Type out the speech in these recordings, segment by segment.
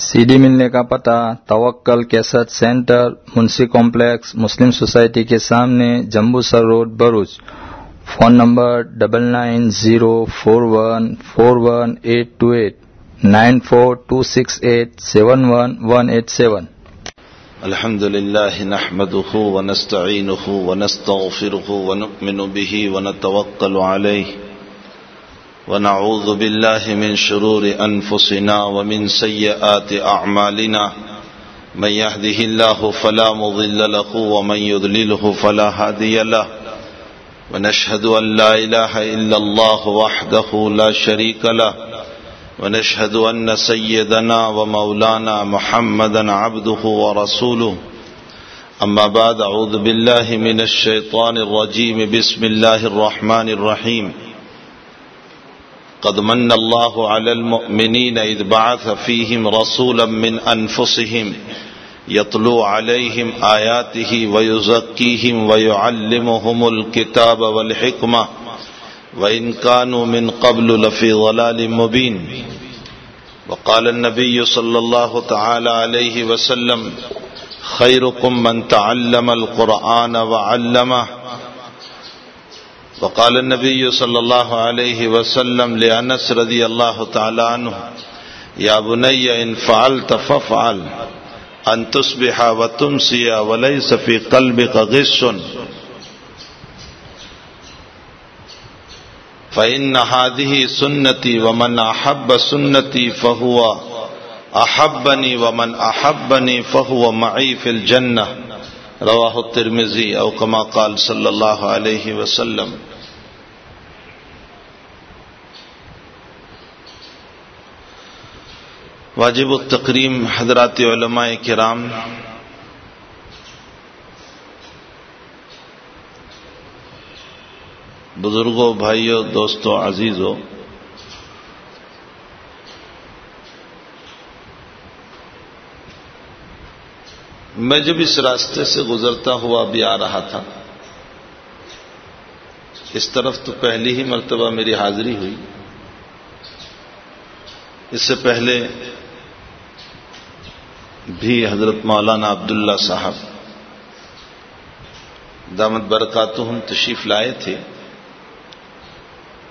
C D ملنے کا پتہ، Tawakkal, cassette centre Mansi complex, Muslim society کے سامنے Jambusar road, Bharuch. Phone number double nine zero four one four one eight two eight nine four two six eight seven one one eight seven الحمد لله نحمده ونستعينه ونستغفره ونؤمن به ونتوكل عليه ونعوذ بالله من شرور أنفسنا ومن سيئات أعمالنا. من يهده الله فلا مضل له ومن يضلله فلا هادي له. ونشهد أن لا إله إلا الله وحده لا شريك له. ونشهد أن سيدنا ومولانا محمدا عبده ورسوله. أما بعد، أعوذ بالله من الشيطان الرجيم. بسم الله الرحمن الرحيم. قد من الله على المؤمنين إذ بعث فيهم رسولا من أنفسهم يطلو عليهم آياته ويزكيهم ويعلمهم الكتاب والحكمة وإن كانوا من قبل لفي ضلال مبين وقال النبي صلى الله تعالى عليه وسلم خيركم من تعلم القرآن وعلمه وقال النبي صلى الله عليه وسلم لأنس رضي الله تعالى عنه، يا بني إن فعلت فافعل، أن تصبح وتمسي وليس في قلبك غش. فإن هذه سنتي ومن أحب سنتي فهو أحبني، ومن أحبني فهو معي في الجنة. رواه الترمذي أو كما قال صلى الله عليه وسلم. واجب التقریم حضرات علماء کرام. بزرگوں، بھائیوں، دوستوں، عزیزوں میں جب اس راستے سے گزرتا ہوا بھی آ رہا تھا، اس طرف تو پہلی ہی مرتبہ میری حاضری ہوئی۔ اس سے پہلے بھی حضرت مولانا عبداللہ صاحب دامت برکاتہم تشریف لائے تھے،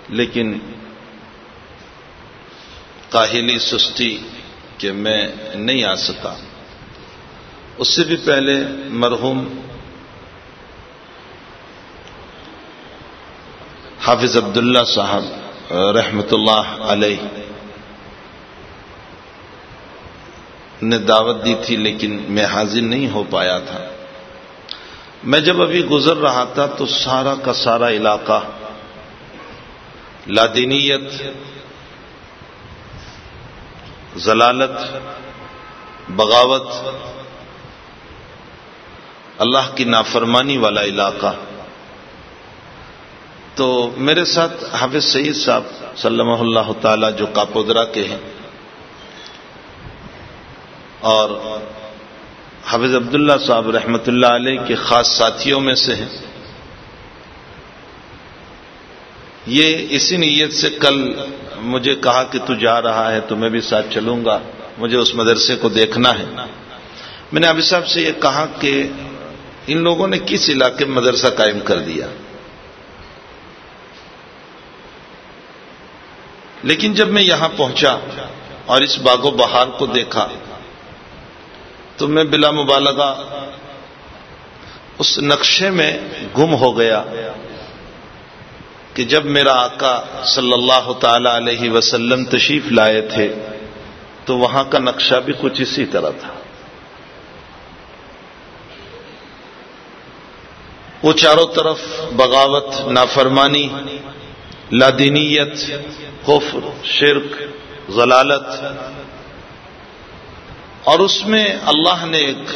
لیکن کاہلی سستی کہ میں نہیں آ سکا۔ اس سے بھی پہلے مرحوم حافظ عبداللہ صاحب رحمت اللہ علیہ، نے دعوت دی تھی، لیکن میں حاضر نہیں ہو پایا تھا۔ میں جب ابھی گزر رہا تھا تو سارا کا سارا علاقہ لادینیت، ضلالت، بغاوت اللہ کی نافرمانی والا علاقہ۔ تو میرے ساتھ حافظ سعید صاحب صلی اللہ تعالی جو کاپودرا کے ہیں اور حافظ عبداللہ صاحب رحمت اللہ علیہ کے خاص ساتھیوں میں سے ہیں۔ یہ اسی نیت سے کل مجھے کہا کہ تو جا رہا ہے تو میں بھی ساتھ چلوں گا، مجھے اس مدرسے کو دیکھنا ہے۔ میں نے ابھی صاحب سے یہ کہا کہ ان لوگوں نے کس علاقے میں مدرسہ قائم کر دیا؟ لیکن جب میں یہاں پہنچا اور اس باغ و بہار کو دیکھا، تو میں بلا مبالغہ اس نقشے میں گم ہو گیا کہ جب میرا آقا صلی اللہ تعالی علیہ وسلم تشریف لائے تھے، تو وہاں کا نقشہ بھی کچھ اسی طرح تھا۔ وہ چاروں طرف بغاوت، نافرمانی، لادینیت، کفر، شرک، ضلالت۔ اور اس میں اللہ نے ایک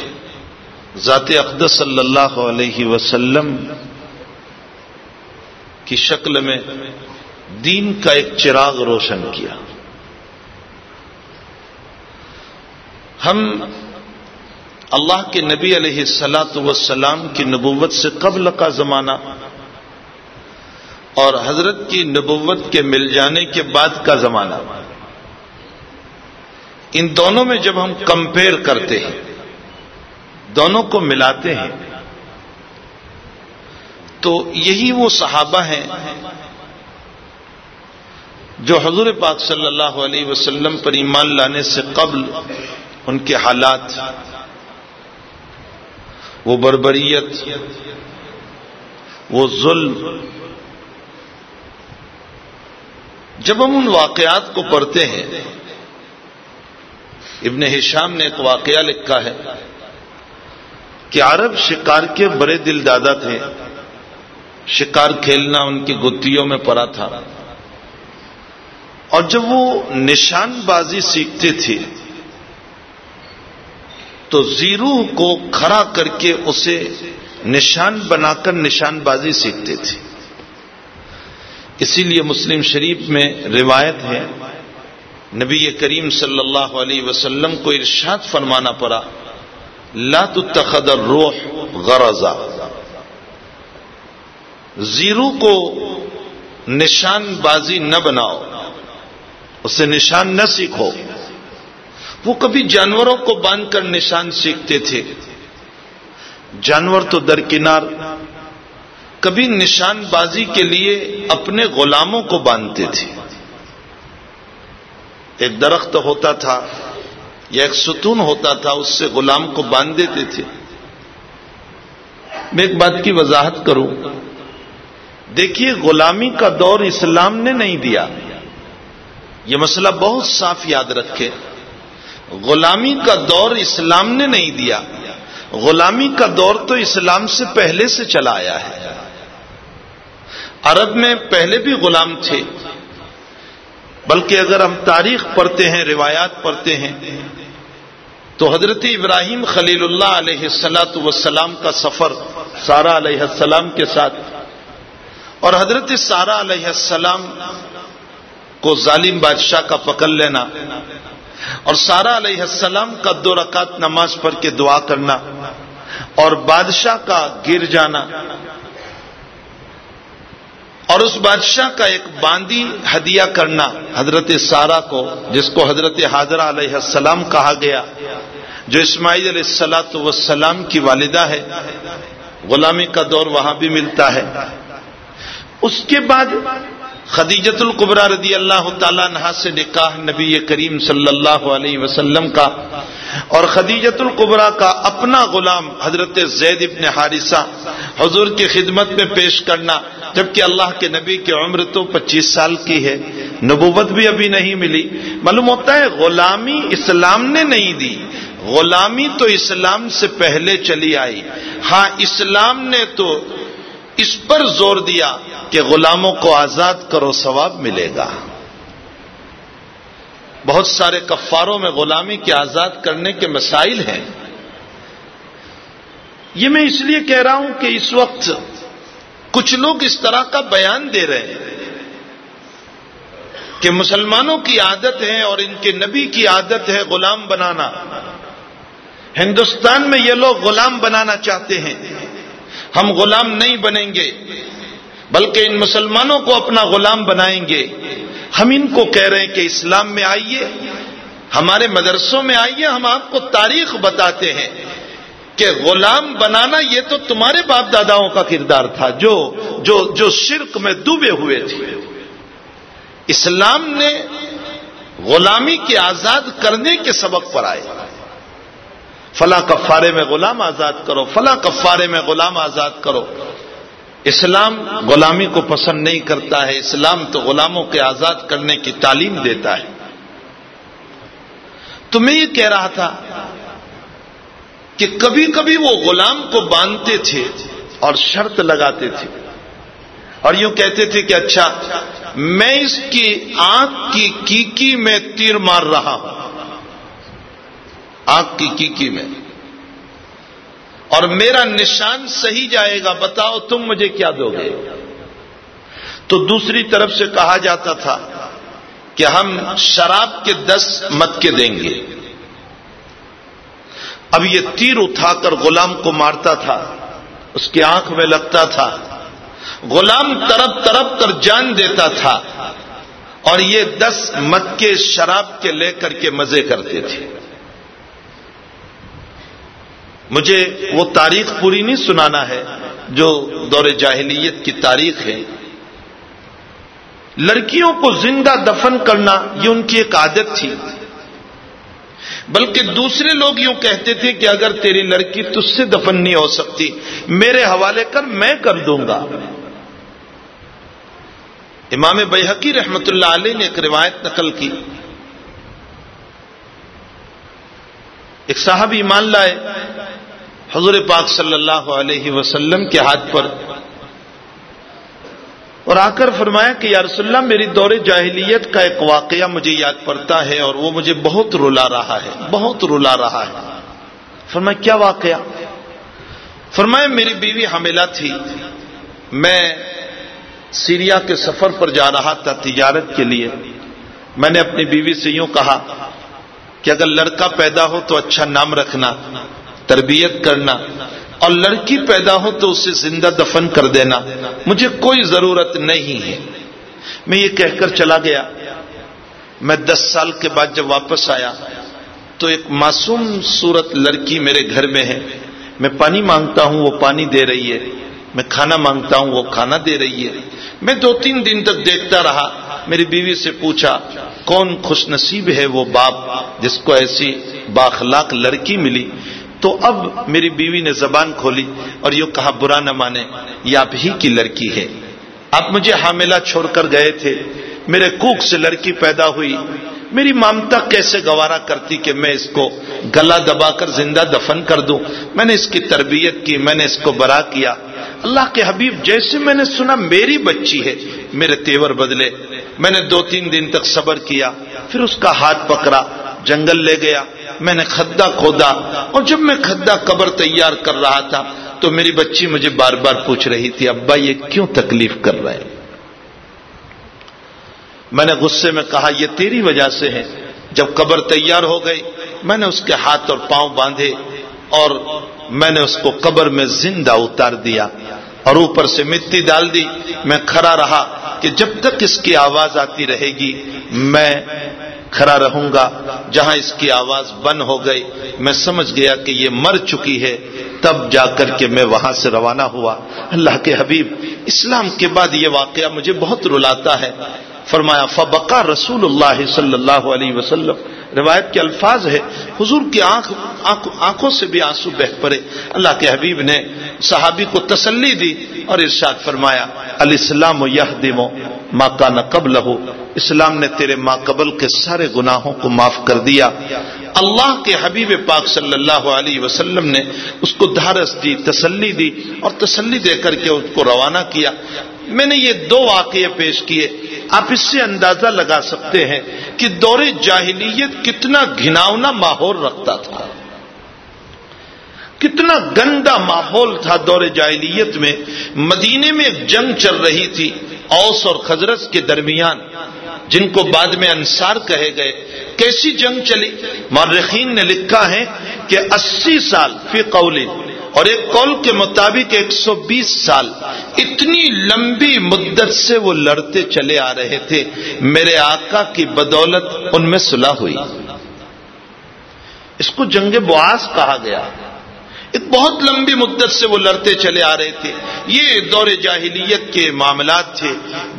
ذات اقدس صلی اللہ علیہ وسلم کی شکل میں دین کا ایک چراغ روشن کیا۔ ہم اللہ کے نبی علیہ السلاۃ وسلام کی نبوت سے قبل کا زمانہ اور حضرت کی نبوت کے مل جانے کے بعد کا زمانہ۔ ان دونوں میں جب ہم کمپیئر کرتے ہیں، دونوں کو ملاتے ہیں، تو یہی وہ صحابہ ہیں جو حضور پاک صلی اللہ علیہ وسلم پر ایمان لانے سے قبل ان کے حالات وہ بربریت، وہ ظلم۔ جب ہم ان واقعات کو پڑھتے ہیں، ابن ہشام نے ایک واقعہ لکھا ہے کہ عرب شکار کے بڑے دل دادا تھے۔ شکار کھیلنا ان کی گتیوں میں پڑا تھا۔ اور جب وہ نشان بازی سیکھتے تھے تو زیرو کو کھڑا کر کے اسے نشان بنا کر نشان بازی سیکھتے تھے۔ اسی لیے مسلم شریف میں روایت ہے، نبی کریم صلی اللہ علیہ وسلم کو ارشاد فرمانا پڑا، لا تتخذ الروح غرضا۔ زیرو کو نشان بازی نہ بناؤ، اسے نشان نہ سیکھو۔ وہ کبھی جانوروں کو باندھ کر نشان سیکھتے تھے۔ جانور تو درکنار، کبھی نشان بازی کے لیے اپنے غلاموں کو باندھتے تھے۔ ایک درخت ہوتا تھا یا ایک ستون ہوتا تھا، اس سے غلام کو باندھ دیتے تھے۔ میں ایک بات کی وضاحت کروں۔ دیکھیے، غلامی کا دور اسلام نے نہیں دیا۔ یہ مسئلہ بہت صاف یاد رکھے غلامی کا دور اسلام نے نہیں دیا۔ غلامی کا دور تو اسلام سے پہلے سے چلا آیا ہے۔ عرب میں پہلے بھی غلام تھے۔ بلکہ اگر ہم تاریخ پڑھتے ہیں، روایات پڑھتے ہیں، تو حضرت ابراہیم خلیل اللہ علیہ السلاۃ وسلام کا سفر سارا علیہ السلام کے ساتھ اور حضرت سارا علیہ السلام کو ظالم بادشاہ کا پکڑ لینا اور سارا علیہ السلام کا دو رکعت نماز پڑھ کے دعا کرنا اور بادشاہ کا گر جانا اور اس بادشاہ کا ایک باندی ہدیہ کرنا حضرت سارا کو، جس کو حضرت حاضرہ علیہ السلام کہا گیا، جو اسماعیل علیہ السلاۃ وسلام کی والدہ ہے، غلامی کا دور وہاں بھی ملتا ہے۔ اس کے بعد خدیجت القبرا رضی اللہ تعالیٰ نہ سے نکاح نبی کریم صلی اللہ علیہ وسلم کا اور خدیجت القبرا کا اپنا غلام حضرت زید ابن حارثہ حضور کی خدمت میں پیش کرنا، جبکہ اللہ کے نبی کی عمر تو پچیس سال کی ہے، نبوت بھی ابھی نہیں ملی۔ معلوم ہوتا ہے غلامی اسلام نے نہیں دی۔ غلامی تو اسلام سے پہلے چلی آئی۔ ہاں اسلام نے تو اس پر زور دیا کہ غلاموں کو آزاد کرو، ثواب ملے گا۔ بہت سارے کفاروں میں غلامی کے آزاد کرنے کے مسائل ہیں۔ یہ میں اس لیے کہہ رہا ہوں کہ اس وقت کچھ لوگ اس طرح کا بیان دے رہے ہیں کہ مسلمانوں کی عادت ہے اور ان کے نبی کی عادت ہے غلام بنانا۔ ہندوستان میں یہ لوگ غلام بنانا چاہتے ہیں۔ ہم غلام نہیں بنیں گے، بلکہ ان مسلمانوں کو اپنا غلام بنائیں گے۔ ہم ان کو کہہ رہے ہیں کہ اسلام میں آئیے، ہمارے مدرسوں میں آئیے، ہم آپ کو تاریخ بتاتے ہیں کہ غلام بنانا یہ تو تمہارے باپ داداؤں کا کردار تھا، جو جو جو شرک میں ڈوبے ہوئے تھے۔ اسلام نے غلامی کے آزاد کرنے کے سبق پر آئے۔ فلاں کفارے میں غلام آزاد کرو، فلاں کفارے میں غلام آزاد کرو۔ اسلام غلامی کو پسند نہیں کرتا ہے، اسلام تو غلاموں کے آزاد کرنے کی تعلیم دیتا ہے۔ تو میں یہ کہہ رہا تھا کہ کبھی کبھی وہ غلام کو باندھتے تھے اور شرط لگاتے تھے۔ اور یوں کہتے تھے کہ اچھا میں اس کی آنکھ کی کیکی میں تیر مار رہا ہوں۔ آنکھ کی کیکی میں۔ اور میرا نشان صحیح جائے گا، بتاؤ تم مجھے کیا دو گے؟ تو دوسری طرف سے کہا جاتا تھا کہ ہم شراب کے دس مت کے دیں گے۔ اب یہ تیر اٹھا کر غلام کو مارتا تھا، اس کی آنکھ میں لگتا تھا۔ غلام ترپ ترپ کر جان دیتا تھا اور یہ دس مت کے شراب کے لے کر کے مزے کرتے تھے۔ مجھے وہ تاریخ پوری نہیں سنانا ہے جو دور جاہلیت کی تاریخ ہے۔ لڑکیوں کو زندہ دفن کرنا یہ ان کی ایک عادت تھی۔ بلکہ دوسرے لوگ یوں کہتے تھے کہ اگر تیری لڑکی تج سے دفن نہیں ہو سکتی، میرے حوالے کر میں کر دوں گا۔ امام بحقی رحمت اللہ علیہ نے ایک روایت نقل کی۔ ایک صاحب ایمان لائے۔ حضور پاک صلی اللہ علیہ وسلم کے ہاتھ پر اور آ کر فرمایا کہ یا رسول اللہ، میری دور جاہلیت کا ایک واقعہ مجھے یاد پڑتا ہے اور وہ مجھے بہت رلا رہا ہے، بہت رلا رہا ہے۔ فرمایا، کیا واقعہ؟ فرمایا، میری بیوی حاملہ تھی۔ میں سیریا کے سفر پر جا رہا تھا تجارت کے لیے۔ میں نے اپنی بیوی سے یوں کہا کہ اگر لڑکا پیدا ہو تو اچھا نام رکھنا۔ تربیت کرنا اور لڑکی پیدا ہو تو اسے زندہ دفن کر دینا مجھے کوئی ضرورت نہیں ہے۔ میں یہ کہہ کر چلا گیا۔ میں دس سال کے بعد جب واپس آیا تو ایک معصوم صورت لڑکی میرے گھر میں ہے۔ میں پانی مانگتا ہوں، وہ پانی دے رہی ہے۔ میں کھانا مانگتا ہوں، وہ کھانا دے رہی ہے۔ میں دو تین دن تک دیکھتا رہا۔ میری بیوی سے پوچھا، کون خوش نصیب ہے وہ باپ جس کو ایسی باخلاق لڑکی ملی؟ تو اب میری بیوی نے زبان کھولی اور یوں کہا، برا نہ مانے، یہ آپ ہی کی لڑکی ہے۔ آپ مجھے حاملہ چھوڑ کر گئے تھے۔ میرے کوک سے لڑکی پیدا ہوئی۔ میری مامتا کیسے گوارا کرتی کہ میں اس کو گلا دبا کر زندہ دفن کر دوں؟ میں نے اس کی تربیت کی، میں نے اس کو برا کیا۔ اللہ کے حبیب، جیسے میں نے سنا، میری بچی ہے۔ میرے تیور بدلے۔ میں نے دو تین دن تک صبر کیا۔ پھر اس کا ہاتھ پکڑا، جنگل لے گیا۔ میں نے کھدا کھودا اور جب میں کھدا قبر تیار کر رہا تھا تو میری بچی مجھے بار بار پوچھ رہی تھی، ابا، یہ کیوں تکلیف کر رہے ہیں؟ میں نے غصے میں کہا، یہ تیری وجہ سے ہے۔ جب قبر تیار ہو گئی، میں نے اس کے ہاتھ اور پاؤں باندھے اور میں نے اس کو قبر میں زندہ اتار دیا اور اوپر سے مٹی ڈال دی۔ میں کھڑا رہا کہ جب تک اس کی آواز آتی رہے گی، میں کھڑا رہوں گا، جہاں اس کی آواز بند ہو گئی، میں سمجھ گیا کہ یہ مر چکی ہے، تب جا کر کے میں وہاں سے روانہ ہوا۔ اللہ کے حبیب، اسلام کے بعد یہ واقعہ مجھے بہت رلاتا ہے۔ فرمایا، فبقا رسول اللہ صلی اللہ علیہ وسلم۔ روایت کے الفاظ ہے حضور کی آنکھ آنکھوں سے بھی آنسو بہ پڑے۔ اللہ کے حبیب نے صحابی کو تسلی دی اور ارشاد فرمایا، الاسلام یہ دمو ماں کا قبل اسلام نے تیرے ماں قبل کے سارے گناہوں کو معاف کر دیا۔ اللہ کے حبیب پاک صلی اللہ علیہ وسلم نے اس کو دھارس دی، تسلی دی اور تسلی دے کر کے اس کو روانہ کیا۔ میں نے یہ دو واقعے پیش کیے۔ آپ اس سے اندازہ لگا سکتے ہیں کہ دور جاہلیت کتنا گھناؤنا ماحول رکھتا تھا۔ کتنا گندا ماحول تھا دور جاہلیت میں۔ مدینے میں ایک جنگ چل رہی تھی، اوس اور خزرس کے درمیان۔ جن کو بعد میں انصار کہے گئے، کیسی جنگ چلی؟ مورخین نے لکھا ہے کہ اسی سال، فی قول اور ایک قول کے مطابق ایک سو بیس سال، اتنی لمبی مدت سے وہ لڑتے چلے آ رہے تھے۔ میرے آقا کی بدولت ان میں صلح ہوئی۔ اس کو جنگ بواس کہا گیا۔ ایک بہت لمبی مدت سے وہ لڑتے چلے آ رہے تھے۔ یہ دور جاہلیت کے معاملات تھے،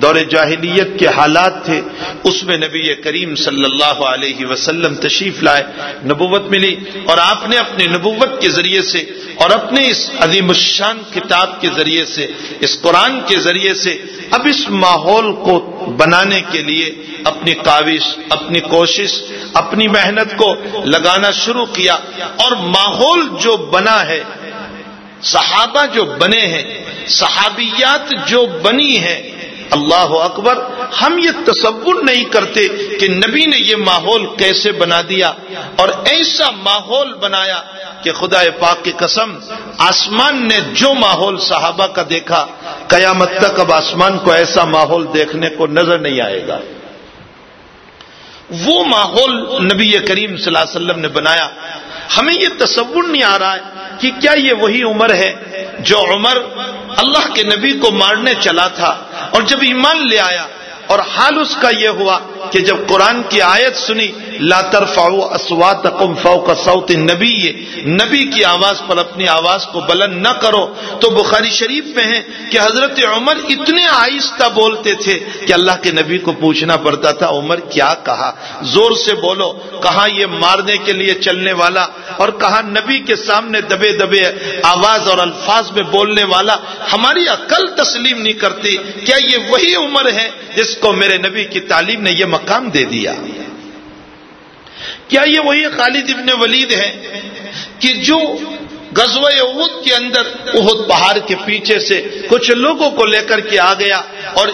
دور جاہلیت کے حالات تھے۔ اس میں نبی کریم صلی اللہ علیہ وسلم تشریف لائے، نبوت ملی اور آپ نے اپنی نبوت کے ذریعے سے اور اپنے اس عظیم الشان کتاب کے ذریعے سے، اس قرآن کے ذریعے سے اب اس ماحول کو بنانے کے لیے اپنی کاوش، اپنی کوشش، اپنی محنت کو لگانا شروع کیا اور ماحول جو بنا ہے، صحابہ جو بنے ہیں، صحابیات جو بنی ہیں اللہ اکبر، ہم یہ تصور نہیں کرتے کہ نبی نے یہ ماحول کیسے بنا دیا اور ایسا ماحول بنایا کہ خدا پاک کی قسم، آسمان نے جو ماحول صحابہ کا دیکھا، قیامت تک اب آسمان کو ایسا ماحول دیکھنے کو نظر نہیں آئے گا۔ وہ ماحول نبی کریم صلی اللہ علیہ وسلم نے بنایا۔ ہمیں یہ تصور نہیں آ رہا ہے کہ کیا یہ وہی عمر ہے جو عمر اللہ کے نبی کو مارنے چلا تھا اور جب ایمان لے آیا اور حال اس کا یہ ہوا کہ جب قرآن کی آیت سنی، لا ترفعوا اصواتکم فوق صوت النبی، نبی کی آواز پر اپنی آواز کو بلند نہ کرو۔ تو بخاری شریف میں ہے کہ حضرت عمر اتنے آہستہ بولتے تھے کہ اللہ کے نبی کو پوچھنا پڑتا تھا، عمر کیا کہا؟ زور سے بولو، کہاں یہ مارنے کے لیے چلنے والا؟ اور کہا نبی کے سامنے دبے دبے آواز اور الفاظ میں بولنے والا؟ ہماری عقل تسلیم نہیں کرتی۔ کیا یہ وہی عمر ہے جس کو میرے نبی کی تعلیم نے یہ مقام دے دیا۔ کیا یہ وہی خالد ابن ولید ہے کہ جو غزوہ عہد کے اندر عہد پہاڑ کے پیچھے سے کچھ لوگوں کو لے کر کے آ گیا اور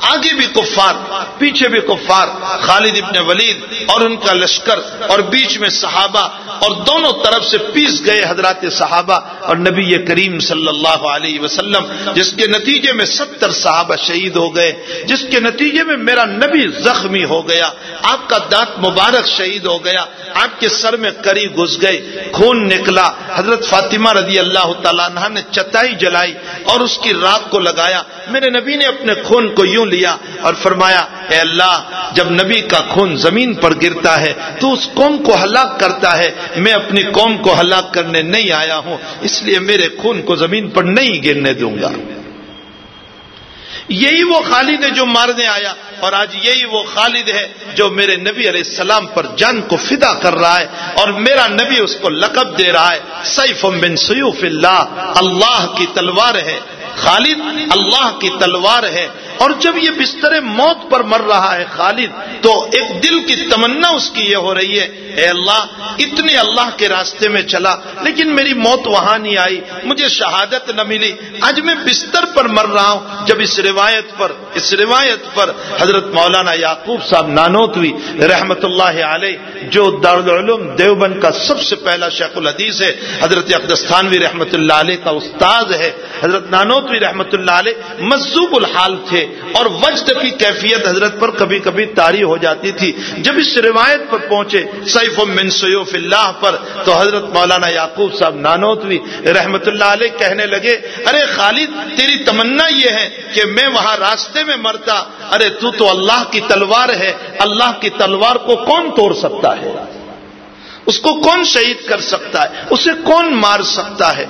آگے بھی کفار، پیچھے بھی کفار، خالد ابن ولید اور ان کا لشکر اور بیچ میں صحابہ اور دونوں طرف سے پیس گئے حضرات صحابہ اور نبی کریم صلی اللہ علیہ وسلم، جس کے نتیجے میں ستر صحابہ شہید ہو گئے، جس کے نتیجے میں میرا نبی زخمی ہو گیا، آپ کا دانت مبارک شہید ہو گیا، آپ کے سر میں کری گھس گئی، خون نکلا۔ حضرت فاطمہ رضی اللہ تعالیٰ نے چتائی جلائی اور اس کی راک کو لگایا۔ میرے نبی نے اپنے خون کو یوں لیا اور فرمایا، اے اللہ، جب نبی کا خون زمین پر گرتا ہے، تو اس قوم کو ہلاک کرتا ہے. میں اپنی قوم کو ہلاک کرنے نہیں آیا ہوں، اس لیے میرے خون کو زمین پر نہیں گرنے دوں گا۔ یہی وہ خالد ہے جو مارنے آیا، اور آج یہی وہ خالد ہے جو میرے نبی علیہ السلام پر جان کو فدا کر رہا ہے، اور میرا نبی اس کو لقب دے رہا ہے۔ سیف بن سیوف اللہ اللہ کی تلوار ہے۔ خالد اللہ کی تلوار ہے اور جب یہ بستر موت پر مر رہا ہے خالد، تو ایک دل کی تمنا اس کی یہ ہو رہی ہے۔ اے اللہ، اتنے اللہ کے راستے میں چلا، لیکن میری موت وہاں نہیں آئی، مجھے شہادت نہ ملی۔ آج میں بستر پر مر رہا ہوں۔ جب اس روایت پر، اس روایت پر حضرت مولانا یعقوب صاحب نانوتوی رحمت اللہ علیہ، جو دارالعلوم دیوبند کا سب سے پہلا شیخ الحدیث ہے، حضرت اقدستانوی رحمت اللہ علیہ کا استاد ہے، حضرت نانوت نانوتوی رحمت اللہ علیہ مزوب الحال تھے اور وجد کی کیفیت حضرت پر کبھی کبھی تاری ہو جاتی تھی۔ جب اس روایت پر پہنچے سیف من سیوف اللہ پر تو حضرت مولانا یعقوب صاحب نانوتوی رحمت اللہ علیہ کہنے لگے، ارے خالد، تیری تمنا یہ ہے کہ میں وہاں راستے میں مرتا، ارے تو تو اللہ کی تلوار ہے، اللہ کی تلوار کو کون توڑ سکتا ہے؟ اس کو کون شہید کر سکتا ہے؟ اسے کون مار سکتا ہے؟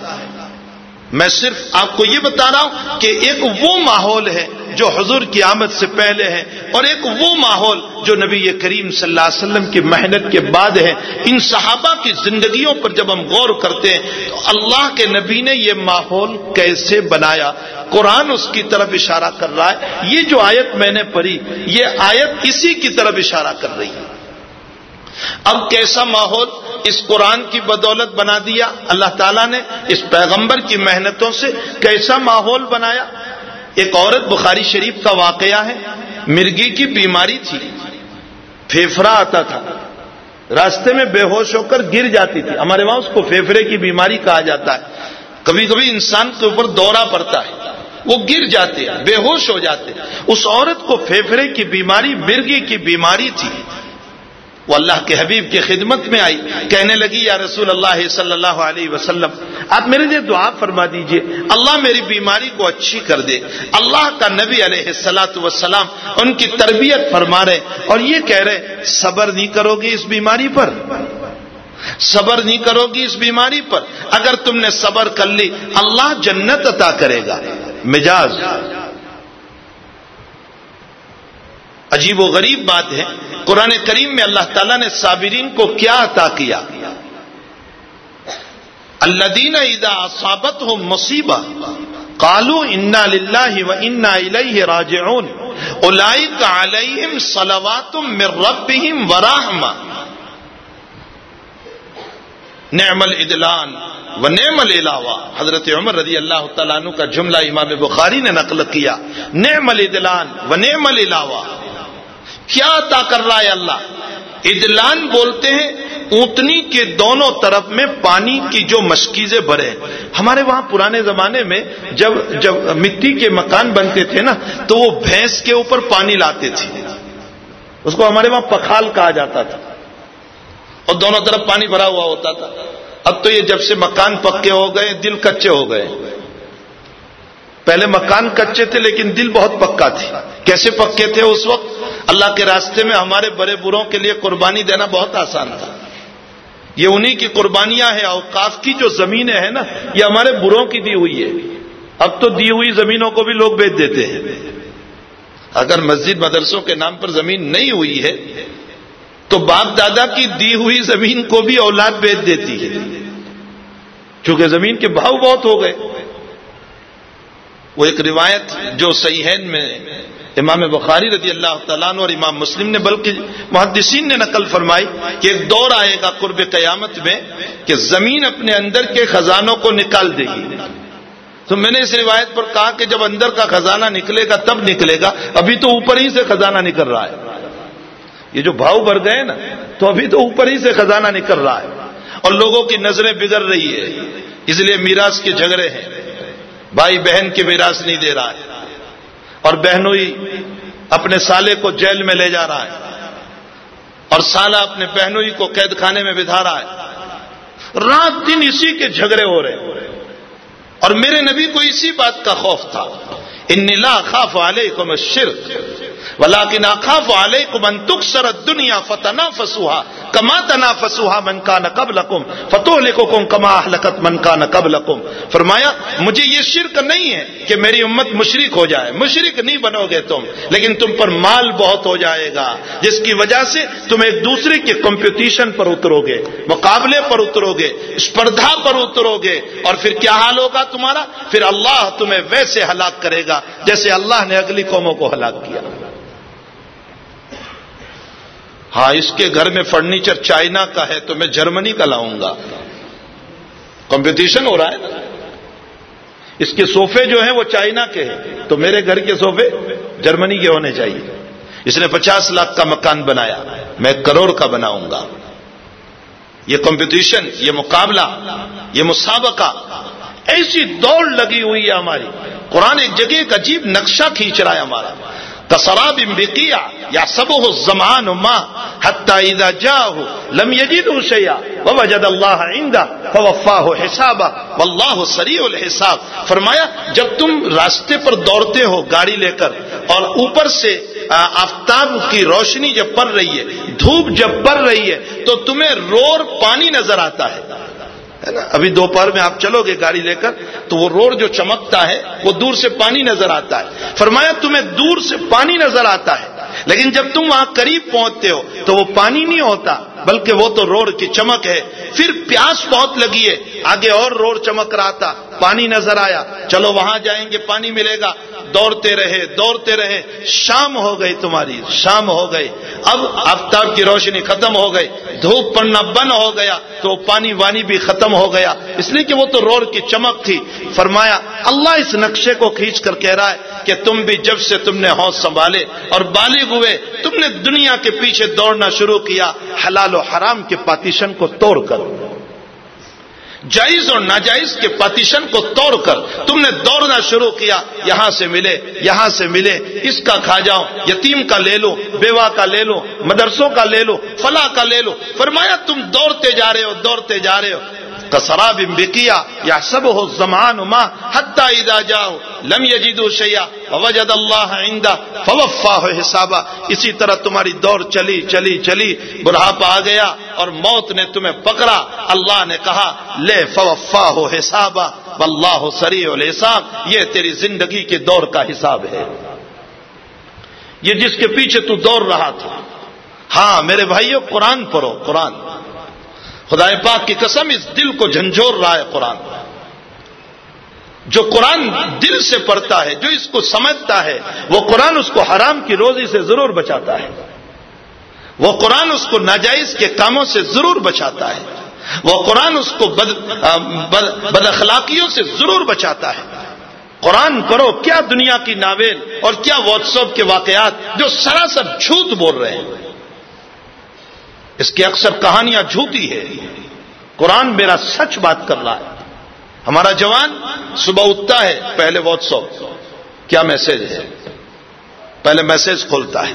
میں صرف آپ کو یہ بتا رہا ہوں کہ ایک وہ ماحول ہے جو حضور کی آمد سے پہلے ہے اور ایک وہ ماحول جو نبی کریم صلی اللہ علیہ وسلم کی محنت کے بعد ہے۔ ان صحابہ کی زندگیوں پر جب ہم غور کرتے ہیں تو اللہ کے نبی نے یہ ماحول کیسے بنایا؟ قرآن اس کی طرف اشارہ کر رہا ہے۔ یہ جو آیت میں نے پڑھی، یہ آیت اسی کی طرف اشارہ کر رہی ہے۔ اب کیسا ماحول اس قرآن کی بدولت بنا دیا اللہ تعالیٰ نے اس پیغمبر کی محنتوں سے کیسا ماحول بنایا ایک عورت بخاری شریف کا واقعہ ہے مرگی کی بیماری تھی پھیفڑا آتا تھا راستے میں بے ہوش ہو کر گر جاتی تھی ہمارے وہاں اس کو پھیفڑے کی بیماری کہا جاتا ہے کبھی کبھی انسان کے اوپر دورہ پڑتا ہے وہ گر جاتے ہیں، بے ہوش ہو جاتے اس عورت کو پھیفڑے کی بیماری، مرگی کی بیماری تھی۔ وہ اللہ کے حبیب کی خدمت میں آئی، کہنے لگی، یا رسول اللہ صلی اللہ علیہ وسلم، آپ میرے لیے دعا فرما دیجیے۔ اللہ میری بیماری کو اچھی کر دے۔ اللہ کا نبی علیہ السلاۃ وسلام ان کی تربیت فرما رہے اور یہ کہہ رہے صبر نہیں کرو گی اس بیماری پر۔ صبر نہیں کرو گی اس بیماری پر۔ اگر تم نے صبر کر لی، اللہ جنت عطا کرے گا۔ مجاز۔ عجیب و غریب بات ہے۔ قرآن کریم میں اللہ تعالیٰ نے صابرین کو کیا عطا کیا؟ اللہ دین ادا صابت ہو مصیبہ کالو انا للہ و انا الہ راجعون۔ اولئک علیہم صلوات من ربہم وراحمہ نعم الادلان و نعم العلاوہ حضرت عمر رضی اللہ تعالیٰ عنہ کا جملہ امام بخاری نے نقل کیا۔ نعم الادلان و نعم العلاوہ کیا عطا کر رہا ہے اللہ؟ ادلان بولتے ہیں اونتنی کے دونوں طرف میں پانی کی جو مشکیزیں بھرے ہمارے وہاں پرانے زمانے میں جب جب مٹی کے مکان بنتے تھے نا، تو وہ بھینس کے اوپر پانی لاتے تھے۔ اس کو ہمارے وہاں پکھال کہا جاتا تھا۔ اور دونوں طرف پانی بھرا ہوا ہوتا تھا۔ اب تو یہ جب سے مکان پکے ہو گئے، دل کچے ہو گئے۔ پہلے مکان کچے تھے، لیکن دل بہت پکا تھی کیسے پکے تھے؟ اس وقت اللہ کے راستے میں ہمارے بڑے بروں کے لیے قربانی دینا بہت آسان تھا۔ یہ انہی کی قربانیاں ہیں، اوقاف کی جو زمینیں ہیں نا، یہ ہمارے بروں کی دی ہوئی ہے۔ اب تو دی ہوئی زمینوں کو بھی لوگ بیچ دیتے ہیں۔ اگر مسجد مدرسوں کے نام پر زمین نہیں ہوئی ہے، تو باپ دادا کی دی ہوئی زمین کو بھی اولاد بیچ دیتی ہے۔ چونکہ زمین کے بھاؤ بہت ہو گئے۔ وہ ایک روایت جو صحیح میں امام بخاری رضی اللہ تعالیٰ اور امام مسلم نے، بلکہ محدثین نے نقل فرمائی کہ ایک دور آئے گا قرب قیامت میں کہ زمین اپنے اندر کے خزانوں کو نکال دے گی۔ تو میں نے اس روایت پر کہا کہ جب اندر کا خزانہ نکلے گا، تب نکلے گا۔ ابھی تو اوپر ہی سے خزانہ نکل رہا ہے۔ یہ جو بھاؤ بھر گئے نا، تو ابھی تو اوپر ہی سے خزانہ نکل رہا ہے۔ اور لوگوں کی نظریں بگڑ رہی ہے۔ اس لیے میراث کے جھگڑے ہیں۔ بھائی بہن کی میراث نہیں دے رہا ہے۔ اور بہنوئی اپنے سالے کو جیل میں لے جا رہا ہے اور سالہ اپنے بہنوئی کو قید خانے میں بٹھا رہا ہے۔ رات دن اسی کے جھگڑے ہو رہے اور میرے نبی کو اسی بات کا خوف تھا۔ ان لا خاف علیکم الشرک ولیکن اخاف علیکم ان تکسر الدنیا فتنافسوها کما تنافسوها من کان قبلکم فتهلكکم کما اهلكت من کان قبلکم فرمایا مجھے یہ شرک نہیں ہے کہ میری امت مشرک ہو جائے مشرک نہیں بنو گے تم لیکن تم پر مال بہت ہو جائے گا جس کی وجہ سے تم ایک دوسرے کے کمپٹیشن پر اترو گے مقابلے پر اترو گے اسپردھا پر اترو گے اور پھر کیا حال ہوگا تمہارا پھر اللہ تمہیں ویسے ہلاک کرے گا جیسے اللہ نے اگلی قوموں کو ہلاک کیا ہاں اس کے گھر میں فرنیچر چائنا کا ہے تو میں جرمنی کا لاؤں گا کمپٹیشن ہو رہا ہے نا۔ اس کے سوفے جو ہیں وہ چائنا کے ہیں۔ تو میرے گھر کے سوفے جرمنی کے ہونے چاہیے۔ اس نے پچاس لاکھ کا مکان بنایا۔ میں کروڑ کا بناؤں گا۔ یہ کمپٹیشن، یہ مقابلہ، یہ مسابقہ ایسی دوڑ لگی ہوئی ہے ہماری۔ قرآن ایک جگہ ایک عجیب نقشہ کھینچ رہا ہے ہمارا۔ تصراب بکیا یا سب ہو زمان ماں حتہ جا ہو لم یجید شیا وجد اللہ آئندہ فوفا ہو حساب اللہ سری الحساب۔ فرمایا، جب تم راستے پر دوڑتے ہو گاڑی لے کر اور اوپر سے آفتاب کی روشنی جب پڑ رہی ہے، دھوپ جب پڑ رہی ہے، تو تمہیں رور پانی نظر آتا ہے۔ ہے نا، ابھی دوپہر میں آپ چلو گے گاڑی لے کر، تو وہ روڈ جو چمکتا ہے، وہ دور سے پانی نظر آتا ہے۔ فرمایا، تمہیں دور سے پانی نظر آتا ہے، لیکن جب تم وہاں قریب پہنچتے ہو، تو وہ پانی نہیں ہوتا، بلکہ وہ تو روڈ کی چمک ہے۔ پھر پیاس بہت لگی ہے، آگے اور روڈ چمک رہا تھا۔ پانی نظر آیا۔ چلو وہاں جائیں گے، پانی ملے گا۔ دوڑتے رہے دوڑتے رہے۔ شام ہو گئی تمہاری، شام ہو گئی۔ اب آفتاب کی روشنی ختم ہو گئی۔ دھوپ پڑنا بند ہو گیا تو پانی وانی بھی ختم ہو گیا۔ اس لیے کہ وہ تو روڈ کی چمک تھی۔ فرمایا، اللہ اس نقشے کو کھینچ کر کہہ رہا ہے کہ تم بھی جب سے تم نے حوص سنبھالے اور بالغ ہوئے، تم نے دنیا کے پیچھے دوڑنا شروع کیا۔ حلال و حرام کے پاتیشن کو توڑ کر۔ جائز اور ناجائز کے پاتیشن کو توڑ کر تم نے دوڑنا شروع کیا، یہاں سے ملے، یہاں سے ملے، اس کا کھا جاؤ، یتیم کا لے لو، بیوہ کا لے لو، مدرسوں کا لے لو، فلاں کا لے لو۔ فرمایا تم دوڑتے جا رہے ہو، دوڑتے جا رہے ہو۔ کسراب بکیا یا سب ہو زمان ماں حتہ جاؤ لم یجیدو شیا وجد اللہ عندہ فوفا ہو حسابہ اسی طرح تمہاری دور چلی چلی چلی بڑھاپا آ گیا اور موت نے تمہیں پکڑا اللہ نے کہا لے فوفا ہو حسابہ واللہ سری الحساب یہ تیری زندگی کے دور کا حساب ہے یہ جس کے پیچھے تو دوڑ رہا تھا ہاں میرے بھائیوں قرآن پڑھو قرآن خدا پاک کی قسم اس دل کو جھنجھوڑ رہا ہے قرآن. جو قرآن دل سے پڑھتا ہے، جو اس کو سمجھتا ہے، وہ قرآن اس کو حرام کی روزی سے ضرور بچاتا ہے. وہ قرآن اس کو ناجائز کے کاموں سے ضرور بچاتا ہے. وہ قرآن اس کو بد بد اخلاقیوں سے ضرور بچاتا ہے. قرآن کرو کیا دنیا کی ناول اور کیا واٹس ایپ کے واقعات جو سراسر جھوٹ بول رہے ہیں؟ اس کی اکثر کہانیاں جھوٹی ہے۔ قرآن میرا سچ بات کر رہا ہے۔ ہمارا جوان صبح اٹھتا ہے، پہلے واٹس ایپ کیا میسج ہے؟ پہلے میسج کھولتا ہے۔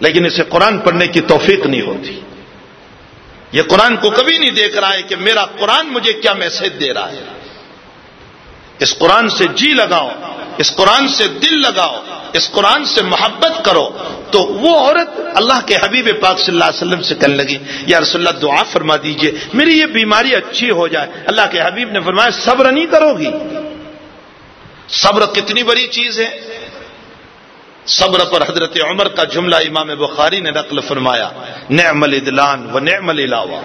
لیکن اسے قرآن پڑھنے کی توفیق نہیں ہوتی۔ یہ قرآن کو کبھی نہیں دیکھ رہا ہے کہ میرا قرآن مجھے کیا میسج دے رہا ہے۔ اس قرآن سے جی لگاؤ، اس قرآن سے دل لگاؤ، اس قرآن سے محبت کرو، تو وہ عورت اللہ کے حبیب پاک صلی اللہ علیہ وسلم سے کہنے لگی، یا رسول اللہ دعا فرما دیجیے، میری یہ بیماری اچھی ہو جائے، اللہ کے حبیب نے فرمایا، صبر نہیں کرو گی۔ صبر کتنی بڑی چیز ہے۔ صبر پر حضرت عمر کا جملہ امام بخاری نے نقل فرمایا، نعم الادلان و نعم العلاوہ۔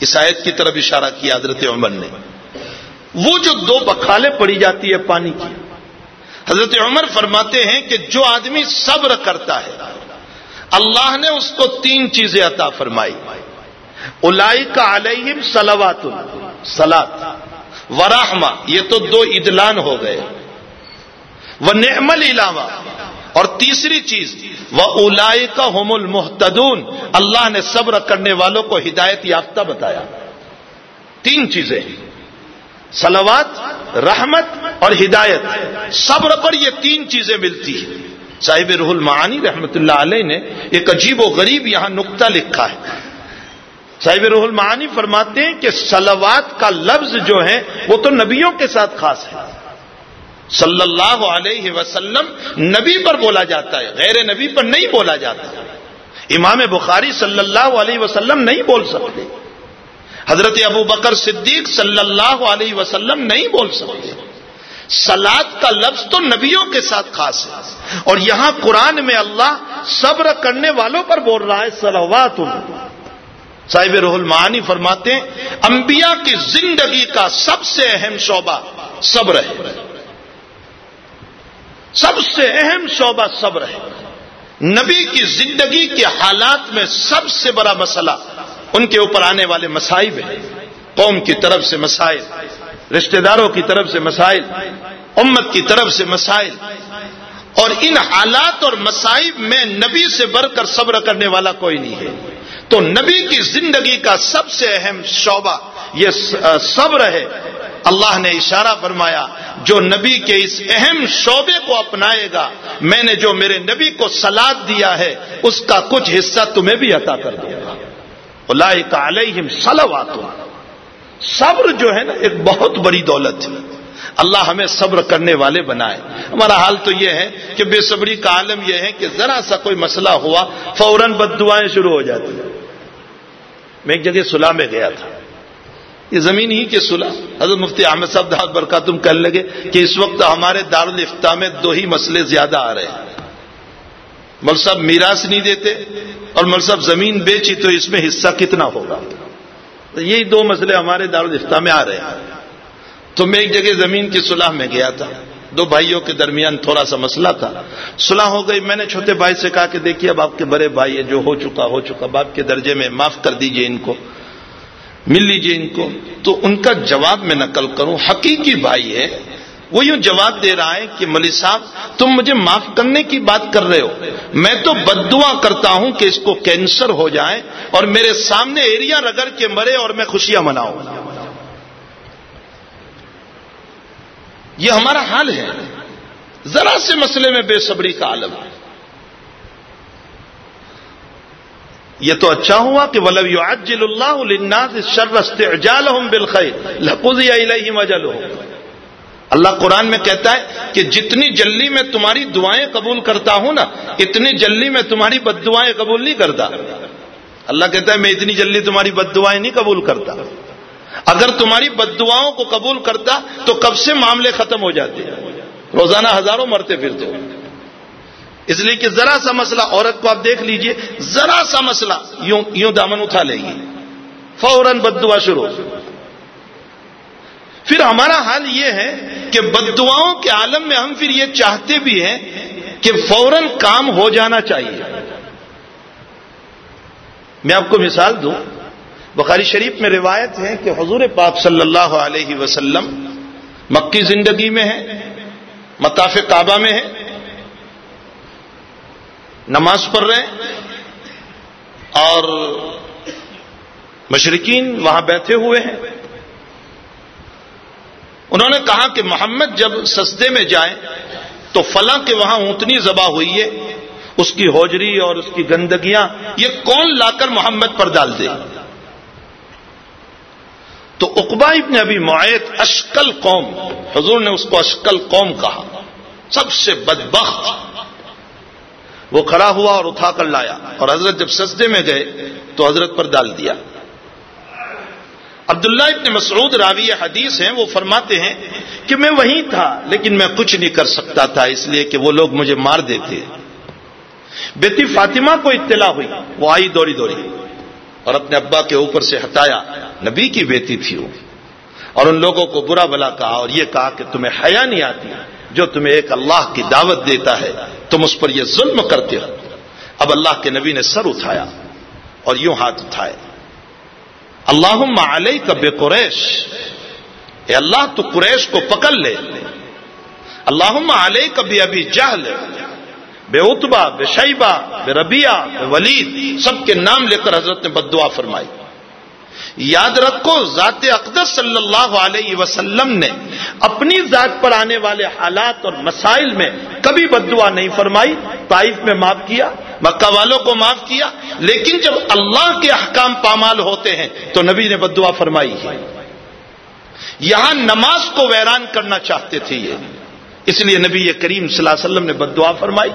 اس آیت کی طرف اشارہ کیا حضرت عمر نے۔ وہ جو دو بکھالے پڑی جاتی ہے پانی کی۔ حضرت عمر فرماتے ہیں کہ جو آدمی صبر کرتا ہے، اللہ نے اس کو تین چیزیں عطا فرمائی۔ الائی کا علیہم سلوات سلاد وراہما یہ تو دو ادلان ہو گئے۔ وہ نعمل علاوہ اور تیسری چیز وہ الائی کا ہوم المحتدون اللہ نے صبر کرنے والوں کو ہدایت یافتہ بتایا۔ تین چیزیں۔ سلوات رحمت اور ہدایت صبر پر یہ تین چیزیں ملتی ہیں۔ صاحب روح المعانی رحمت اللہ علیہ نے ایک عجیب و غریب یہاں نقطہ لکھا ہے۔ صاحب روح المعانی فرماتے ہیں کہ سلوات کا لفظ جو ہے، وہ تو نبیوں کے ساتھ خاص ہے۔ صلی اللہ علیہ وسلم نبی پر بولا جاتا ہے، غیر نبی پر نہیں بولا جاتا۔ امام بخاری صلی اللہ علیہ وسلم نہیں بول سکتے۔ حضرت ابو بکر صدیق صلی اللہ علیہ وسلم نہیں بول سکتے۔ سلاد کا لفظ تو نبیوں کے ساتھ خاص ہے۔ اور یہاں قرآن میں اللہ صبر کرنے والوں پر بول رہا ہے سلوات صاحب روح المعانی فرماتے ہیں، انبیاء کی زندگی کا سب سے اہم شعبہ صبر ہے۔ سب سے اہم شعبہ صبر ہے۔ نبی کی زندگی کے حالات میں سب سے بڑا مسئلہ ان کے اوپر آنے والے مسائب ہیں۔ قوم کی طرف سے مسائل، رشتہ داروں کی طرف سے مسائل، امت کی طرف سے مسائل۔ اور ان حالات اور مسائب میں نبی سے بڑھ کر صبر کرنے والا کوئی نہیں ہے۔ تو نبی کی زندگی کا سب سے اہم شعبہ یہ صبر ہے۔ اللہ نے اشارہ فرمایا، جو نبی کے اس اہم شعبے کو اپنائے گا، میں نے جو میرے نبی کو سلاد دیا ہے، اس کا کچھ حصہ تمہیں بھی عطا کر دوں گا۔ علیہم سلوات صبر جو ہے نا ایک بہت بڑی دولت ہے۔ اللہ ہمیں صبر کرنے والے بنائے۔ ہمارا حال تو یہ ہے کہ بے صبری کا عالم یہ ہے کہ ذرا سا کوئی مسئلہ ہوا، فوراً بد دعائیں شروع ہو جاتی۔ میں ایک جگہ سلح میں گیا تھا۔ یہ زمین ہی کے سلح حضرت مفتی احمد صاحب دہاد برکاتم کہنے لگے کہ اس وقت ہمارے دارالفتہ میں دو ہی مسئلے زیادہ آ رہے ہیں۔ مل صاحب میراث نہیں دیتے اور مل صاحب زمین بیچی تو اس میں حصہ کتنا ہوگا؟ تو یہی دو مسئلے ہمارے دارالفتہ میں آ رہے ہیں۔ تو میں ایک جگہ زمین کی صلح میں گیا تھا۔ دو بھائیوں کے درمیان تھوڑا سا مسئلہ تھا۔ صلح ہو گئی۔ میں نے چھوٹے بھائی سے کہا کہ دیکھیے اب آپ کے بڑے بھائی ہے جو ہو چکا ہو چکا۔ باپ کے درجے میں معاف کر دیجیے ان کو۔ مل لیجیے ان کو۔ تو ان کا جواب میں نقل کروں۔ حقیقی بھائی ہے وہ یوں جواب دے رہا ہے کہ ملی صاحب، تم مجھے معاف کرنے کی بات کر رہے ہو۔ میں تو بدعا کرتا ہوں کہ اس کو کینسر ہو جائے اور میرے سامنے ایریا رگڑ کے مرے اور میں خوشیاں مناؤں۔ یہ ہمارا حال ہے۔ ذرا سے مسئلے میں بے صبری کا عالم۔ ہے یہ تو اچھا ہوا کہ ولو یعجل اللہ للناس الشر استعجالهم بالخير لقضي اليهم اجلهم اللہ قرآن میں کہتا ہے کہ جتنی جلدی میں تمہاری دعائیں قبول کرتا ہوں نا، اتنی جلدی میں تمہاری بد دعائیں قبول نہیں کرتا۔ اللہ کہتا ہے میں اتنی جلدی تمہاری بد دعائیں نہیں قبول کرتا۔ اگر تمہاری بد دعاؤں کو قبول کرتا تو کب سے معاملے ختم ہو جاتے؟ روزانہ ہزاروں مرتے پھرتے اس لیے کہ ذرا سا مسئلہ عورت کو آپ دیکھ لیجیے، ذرا سا مسئلہ یوں یوں دامن اٹھا لے گی۔ فوراً بد دعا شروع۔ پھر ہمارا حال یہ ہے کہ بدعاؤں کے عالم میں ہم پھر یہ چاہتے بھی ہیں کہ فوراً کام ہو جانا چاہیے۔ میں آپ کو مثال دوں، بخاری شریف میں روایت ہے کہ حضور پاک صلی اللہ علیہ وسلم مکی زندگی میں ہے متاف کعبہ میں ہے نماز پڑھ رہے ہیں اور مشرقین وہاں بیٹھے ہوئے ہیں۔ انہوں نے کہا کہ محمد جب سستے میں جائیں تو فلاں کے وہاں اونتنی زبا ہوئی ہے، اس کی ہوجری اور اس کی گندگیاں، یہ کون لا کر محمد پر ڈال دے؟ تو اقبا ابن ابھی معیت اشکل قوم، حضور نے اس کو اشکل قوم کہا، سب سے بدبخت۔ وہ کھڑا ہوا اور اٹھا کر لایا، اور حضرت جب سجدے میں گئے تو حضرت پر ڈال دیا۔ عبداللہ ابن مسعود راوی حدیث ہیں، وہ فرماتے ہیں کہ میں وہیں تھا، لیکن میں کچھ نہیں کر سکتا تھا، اس لیے کہ وہ لوگ مجھے مار دیتے۔ بیٹی فاطمہ کو اطلاع ہوئی، وہ آئی دوڑی دوڑی، اور اپنے ابا کے اوپر سے ہٹایا۔ نبی کی بیٹی تھی وہ۔ اور ان لوگوں کو برا بلا کہا، اور یہ کہا کہ تمہیں حیا نہیں آتی، جو تمہیں ایک اللہ کی دعوت دیتا ہے، تم اس پر یہ ظلم کرتے ہو۔ اب اللہ کے نبی نے سر اٹھایا، اور یوں ہاتھ اٹھائے۔ اللہ علیہ کا بے قریش۔ اے اللہ، تو قریش کو پکڑ لے۔ اللہ علیہ کا بھی ابھی جہل، بے اتبا بے شیبہ، بے ربیہ بے ولید، سب کے نام لے کر حضرت نے بد دعا فرمائی۔ یاد رکھو، ذات اقدس صلی اللہ علیہ وسلم نے اپنی ذات پر آنے والے حالات اور مسائل میں کبھی بد دعا نہیں فرمائی، طائف میں معاف کیا۔ مکہ والوں کو معاف کیا، لیکن جب اللہ کے احکام پامال ہوتے ہیں تو نبی نے بد دعا فرمائی ہے۔ یہاں نماز کو ویران کرنا چاہتے تھے یہ۔ اس لیے نبی کریم صلی اللہ علیہ وسلم نے بد دعا فرمائی۔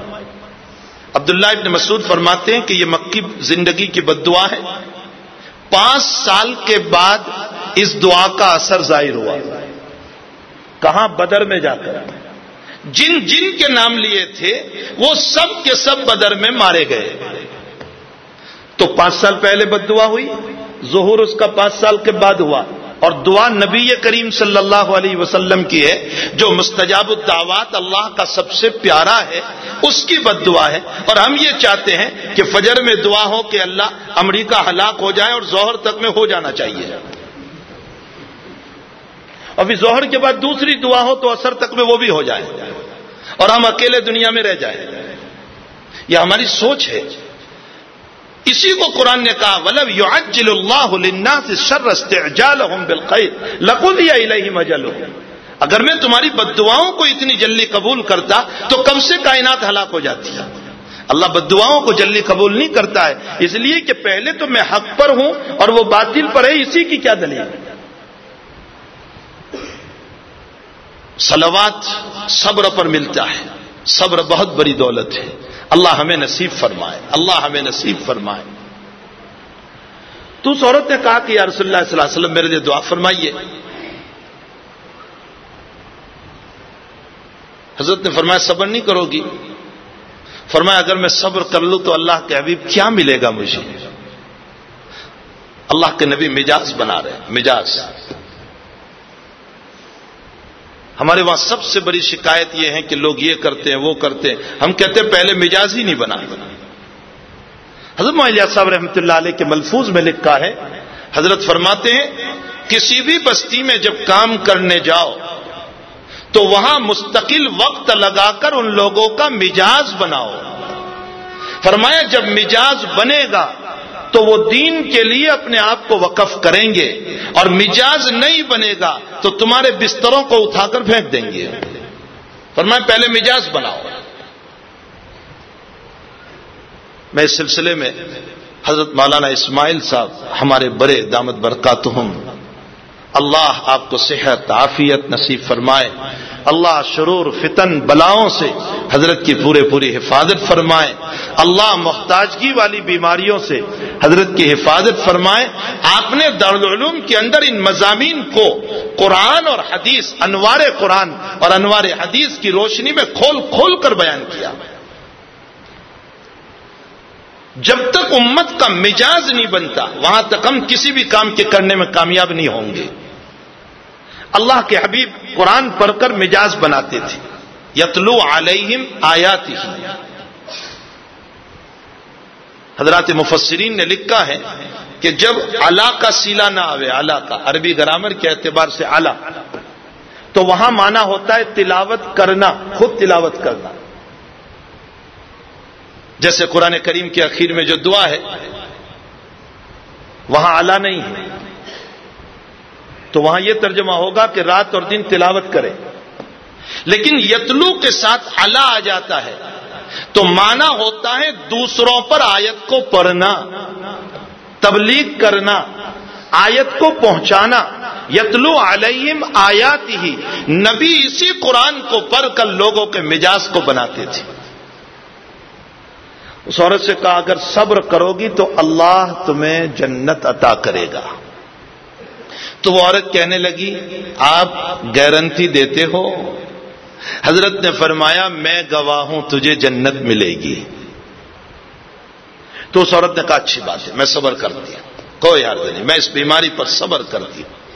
عبداللہ ابن مسعود فرماتے ہیں کہ یہ مکی زندگی کی بد دعا ہے۔ پانچ سال کے بعد اس دعا کا اثر ظاہر ہوا۔ کہاں بدر میں جا کر؟ جن جن کے نام لیے تھے، وہ سب کے سب بدر میں مارے گئے۔ تو پانچ سال پہلے بد دعا ہوئی، ظہور اس کا پانچ سال کے بعد ہوا۔ اور دعا نبی کریم صلی اللہ علیہ وسلم کی ہے، جو مستجاب الدعوات اللہ کا سب سے پیارا ہے، اس کی بد دعا ہے۔ اور ہم یہ چاہتے ہیں کہ فجر میں دعا ہو کہ اللہ امریکہ ہلاک ہو جائے اور ظہر تک میں ہو جانا چاہیے۔ ابھی ظہر کے بعد دوسری دعا ہو تو اثر تک میں وہ بھی ہو جائے اور ہم اکیلے دنیا میں رہ جائیں یہ ہماری سوچ ہے اسی کو قرآن نے کہا ولب یو اجل اللہ سے شرست مجل اگر میں تمہاری بد دعاؤں کو اتنی جلدی قبول کرتا تو کب سے کائنات ہلاک ہو جاتی ہے۔ اللہ بد دعاؤں کو جلدی قبول نہیں کرتا ہے، اس لیے کہ پہلے تو میں حق پر ہوں اور وہ باطل پر ہے، اسی کی کیا دلیل؟ سلوات صبر پر ملتا ہے۔ صبر بہت بڑی دولت ہے۔ اللہ ہمیں نصیب فرمائے۔ اللہ ہمیں نصیب فرمائے۔ تو اس عورت نے کہا کہ یا رسول اللہ صلی اللہ علیہ وسلم، میرے لیے دعا فرمائیے۔ حضرت نے فرمایا، صبر نہیں کرو گی۔ فرمایا، اگر میں صبر کر لوں تو اللہ کے حبیب کیا ملے گا مجھے؟ اللہ کے نبی مجاز بنا رہے ہیں۔ مجاز۔ ہمارے وہاں سب سے بڑی شکایت یہ ہے کہ لوگ یہ کرتے ہیں وہ کرتے ہیں۔ ہم کہتے ہیں پہلے مجاز ہی نہیں بنا۔ حضرت معلیہ صاحب رحمۃ اللہ علیہ کے ملفوظ میں لکھا ہے، حضرت فرماتے ہیں، کسی بھی بستی میں جب کام کرنے جاؤ، تو وہاں مستقل وقت لگا کر ان لوگوں کا مجاز بناؤ۔ فرمایا، جب مجاز بنے گا تو وہ دین کے لیے اپنے آپ کو وقف کریں گے اور مجاز نہیں بنے گا تو تمہارے بستروں کو اٹھا کر پھینک دیں گے۔ فرمایا پہلے مجاز بناؤ۔ میں اس سلسلے میں حضرت مولانا اسماعیل صاحب، ہمارے بڑے دامت برکاتہم اللہ آپ کو صحت، عافیت نصیب فرمائے۔ اللہ شرور، فتن، بلاؤں سے حضرت کی پورے پوری حفاظت فرمائے۔ اللہ محتاجگی والی بیماریوں سے حضرت کی حفاظت فرمائے۔ آپ نے دارالعلوم کے اندر ان مضامین کو قرآن اور حدیث، انوار قرآن اور انوار حدیث کی روشنی میں کھول کھول کر بیان کیا۔ جب تک امت کا مجاز نہیں بنتا، وہاں تک ہم کسی بھی کام کے کرنے میں کامیاب نہیں ہوں گے۔ اللہ کے حبیب قرآن پڑھ کر مجاز بناتے تھے۔ یتلو علیہم آیات ہی حضرات مفسرین نے لکھا ہے کہ جب اللہ کا سیلا نہ آوے اللہ کا، عربی گرامر کے اعتبار سے اعلی تو وہاں مانا ہوتا ہے تلاوت کرنا، خود تلاوت کرنا۔ جیسے قرآن کریم کے اخیر میں جو دعا ہے، وہاں اعلی نہیں ہے۔ تو وہاں یہ ترجمہ ہوگا کہ رات اور دن تلاوت کرے۔ لیکن یتلو کے ساتھ اللہ آ جاتا ہے۔ تو مانا ہوتا ہے دوسروں پر آیت کو پڑھنا، تبلیغ کرنا، آیت کو پہنچانا۔ یتلو علیہم آیات ہی نبی اسی قرآن کو پڑھ کر لوگوں کے مزاج کو بناتے تھے۔ اس عورت سے کہا، اگر صبر کرو گی تو اللہ تمہیں جنت عطا کرے گا۔ تو وہ عورت کہنے لگی، آپ گارنٹی دیتے ہو؟ حضرت نے فرمایا، میں گواہ ہوں، تجھے جنت ملے گی۔ تو اس عورت نے کہا، اچھی بات ہے، میں صبر کرتی ہوں۔ کوئی حرض نہیں، میں اس بیماری پر صبر کرتی ہوں۔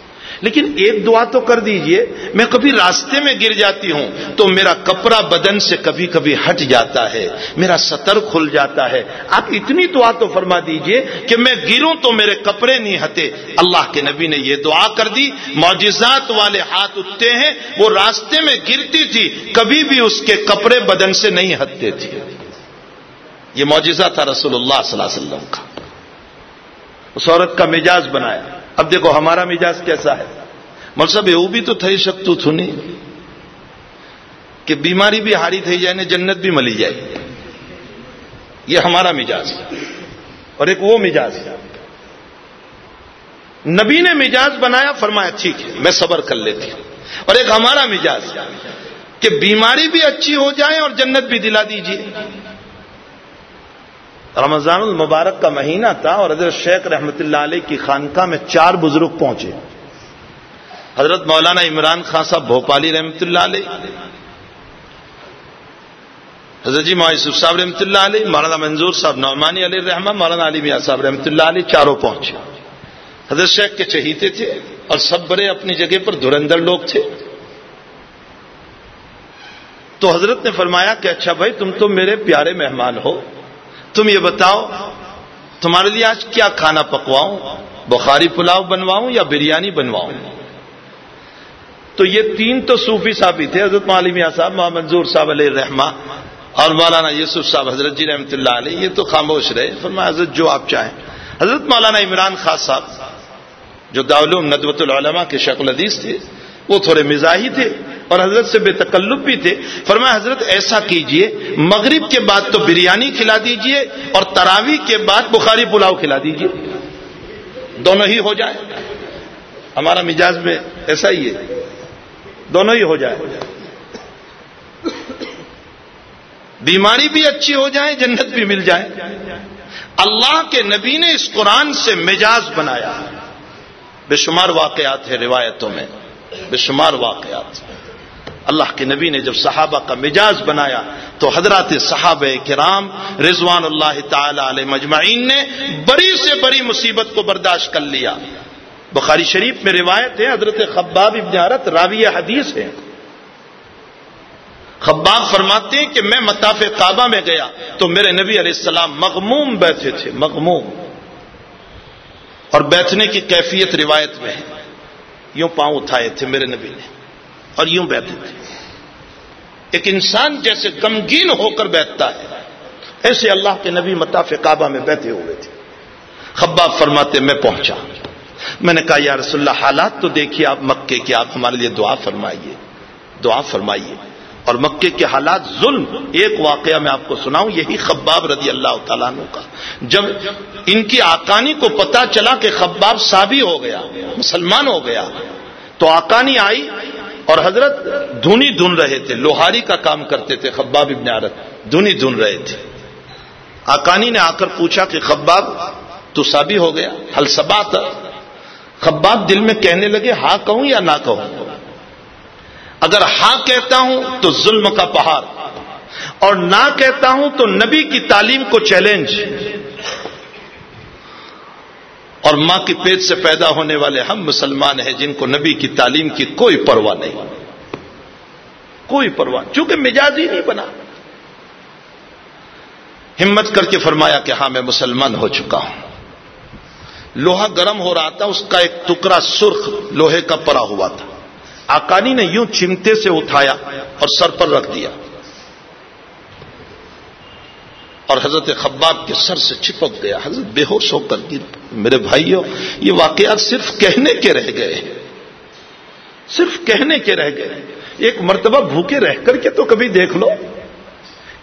لیکن ایک دعا تو کر دیجیے، میں کبھی راستے میں گر جاتی ہوں تو میرا کپڑا بدن سے کبھی کبھی ہٹ جاتا ہے، میرا سطر کھل جاتا ہے۔ آپ اتنی دعا تو فرما دیجیے کہ میں گروں تو میرے کپڑے نہیں ہٹے۔ اللہ کے نبی نے یہ دعا کر دی۔ معجزات والے ہاتھ اٹھتے ہیں، وہ راستے میں گرتی تھی، کبھی بھی اس کے کپڑے بدن سے نہیں ہٹتے تھے۔ یہ معجزہ تھا رسول اللہ صلی اللہ علیہ وسلم کا۔ اس عورت کا مزاج بنایا۔ اب دیکھو ہمارا مزاج کیسا ہے؟ مطلب یہ بھی تو تھئی سکتو تھنی کہ بیماری بھی ہاری تھی جائے نے جنت بھی ملی جائے۔ یہ ہمارا مزاج اور ایک وہ مزاج ہے۔ نبی نے مزاج بنایا، فرمایا، ٹھیک ہے، میں صبر کر لیتی ہوں۔ اور ایک ہمارا مزاج کہ بیماری بھی اچھی ہو جائے اور جنت بھی دلا دیجیے رمضان المبارک کا مہینہ تھا اور حضرت شیخ رحمت اللہ علیہ کی خانقاہ میں چار بزرگ پہنچے۔ حضرت مولانا عمران خان صاحب بھوپالی رحمت اللہ علیہ، حضرت جی یوسف صاحب رحمۃ اللہ علیہ، مولانا منظور صاحب نعمانی علیہ رحمہ مولانا علی میاں صاحب رحمۃ اللہ علیہ چاروں پہنچے۔ حضرت شیخ کے چہیتے تھے اور سب بڑے اپنی جگہ پر دھرندر لوگ تھے۔ تو حضرت نے فرمایا کہ اچھا بھائی، تم تو میرے پیارے مہمان ہو۔ تم یہ بتاؤ، تمہارے لیے آج کیا کھانا پکواؤں؟ بخاری پلاؤ بنواؤں یا بریانی بنواؤں؟ تو یہ تین تو صوفی صاحب ہی تھے، حضرت معلومیہ صاحب، محمد منظور صاحب علیہ رحمہ اور مولانا یوسف صاحب، حضرت جی رحمۃ اللہ علیہ، یہ تو خاموش رہے۔ فرما حضرت جو آپ چاہیں۔ حضرت مولانا عمران خان صاحب، جو داولوم ندوت العلماء کے شکل حدیث تھے، وہ تھوڑے مزاحی تھے۔ اور حضرت سے بے تکلف بھی تھے۔ فرمایا، حضرت ایسا کیجیے، مغرب کے بعد تو بریانی کھلا دیجیے اور تراوی کے بعد بخاری پلاؤ کھلا دیجیے۔ دونوں ہی ہو جائے۔ ہمارا مزاج میں ایسا ہی ہے۔ دونوں ہی ہو جائے۔ بیماری بھی اچھی ہو جائے، جنت بھی مل جائے۔ اللہ کے نبی نے اس قرآن سے مزاج بنایا۔ بے شمار واقعات ہیں روایتوں میں۔ بے شمار واقعات۔ اللہ کے نبی نے جب صحابہ کا مزاج بنایا تو حضرات صحابہ کرام رضوان اللہ تعالی علیہ مجمعین نے بڑی سے بڑی مصیبت کو برداشت کر لیا۔ بخاری شریف میں روایت ہے، حضرت خباب ابن عرت راوی حدیث ہے۔ خباب فرماتے ہیں کہ میں متاف کعبہ میں گیا تو میرے نبی علیہ السلام مغموم بیٹھے تھے، مغموم۔ اور بیٹھنے کی کیفیت روایت میں ہے۔ یوں پاؤں اٹھائے تھے میرے نبی نے۔ اور یوں بیٹھے تھے۔ ایک انسان جیسے غمگین ہو کر بیٹھتا ہے، ایسے اللہ کے نبی متاف کعبہ میں بیٹھے ہوئے تھے۔ خباب فرماتے، میں پہنچا۔ میں نے کہا، یا رسول اللہ، حالات تو دیکھیے آپ مکے کے آپ ہمارے لیے دعا فرمائیے۔ دعا فرمائیے۔ اور مکے کے حالات ظلم۔ ایک واقعہ میں آپ کو سناؤں، یہی خباب رضی اللہ تعالیٰ عنہ کا۔ جب ان کی آکانی کو پتا چلا کہ خباب سابی ہو گیا، مسلمان ہو گیا، تو آکانی آئی۔ اور حضرت دھنی دھن رہے تھے، لوہاری کا کام کرتے تھے، خباب ابن عرت دھنی دھن رہے تھے۔ آکانی نے آ کر پوچھا کہ خباب، تو سابی ہو گیا؟ حل سبات خباب دل میں کہنے لگے ہاں کہوں یا نہ کہوں؟ اگر ہاں کہتا ہوں تو ظلم کا پہاڑ، اور نہ کہتا ہوں تو نبی کی تعلیم کو چیلنج۔ اور ماں کی پیٹ سے پیدا ہونے والے ہم مسلمان ہیں جن کو نبی کی تعلیم کی کوئی پرواہ نہیں۔ کوئی پرواہ۔ چونکہ مزاج ہی نہیں بنا۔ ہمت کر کے فرمایا کہ ہاں میں مسلمان ہو چکا ہوں۔ لوہا گرم ہو رہا تھا، اس کا ایک ٹکڑا سرخ لوہے کا پڑا ہوا تھا۔ آکانی نے یوں چمتے سے اٹھایا اور سر پر رکھ دیا۔ اور حضرت خباب کے سر سے چپک گیا۔ حضرت بے ہوش ہو کر گر میرے بھائیوں یہ واقعات صرف کہنے کے رہ گئے صرف کہنے کے رہ گئے ایک مرتبہ بھوکے رہ کر کے تو کبھی دیکھ لو۔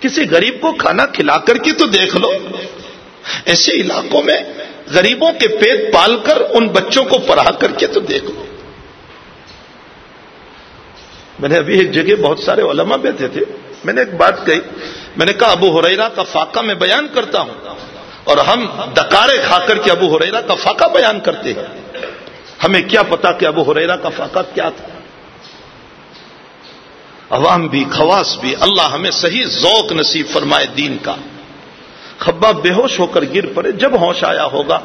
کسی غریب کو کھانا کھلا کر کے تو دیکھ لو۔ ایسے علاقوں میں غریبوں کے پیٹ پال کر ان بچوں کو پڑھا کر کے تو دیکھ لو۔ میں نے ابھی ایک جگہ بہت سارے علماء بیٹھے تھے۔ میں نے ایک بات کہی، میں نے کہا ابو حریرا کا فاقہ میں بیان کرتا ہوں، اور ہم دکارے کھا کر کے ابو حریرا کا فاقہ بیان کرتے ہیں۔ ہمیں کیا پتا کہ ابو حریرا کا فاقہ کیا تھا؟ عوام بھی، خواص بھی، اللہ ہمیں صحیح ذوق نصیب فرمائے دین کا۔ خبا بے ہوش ہو کر گر پڑے، جب ہوش آیا ہوگا۔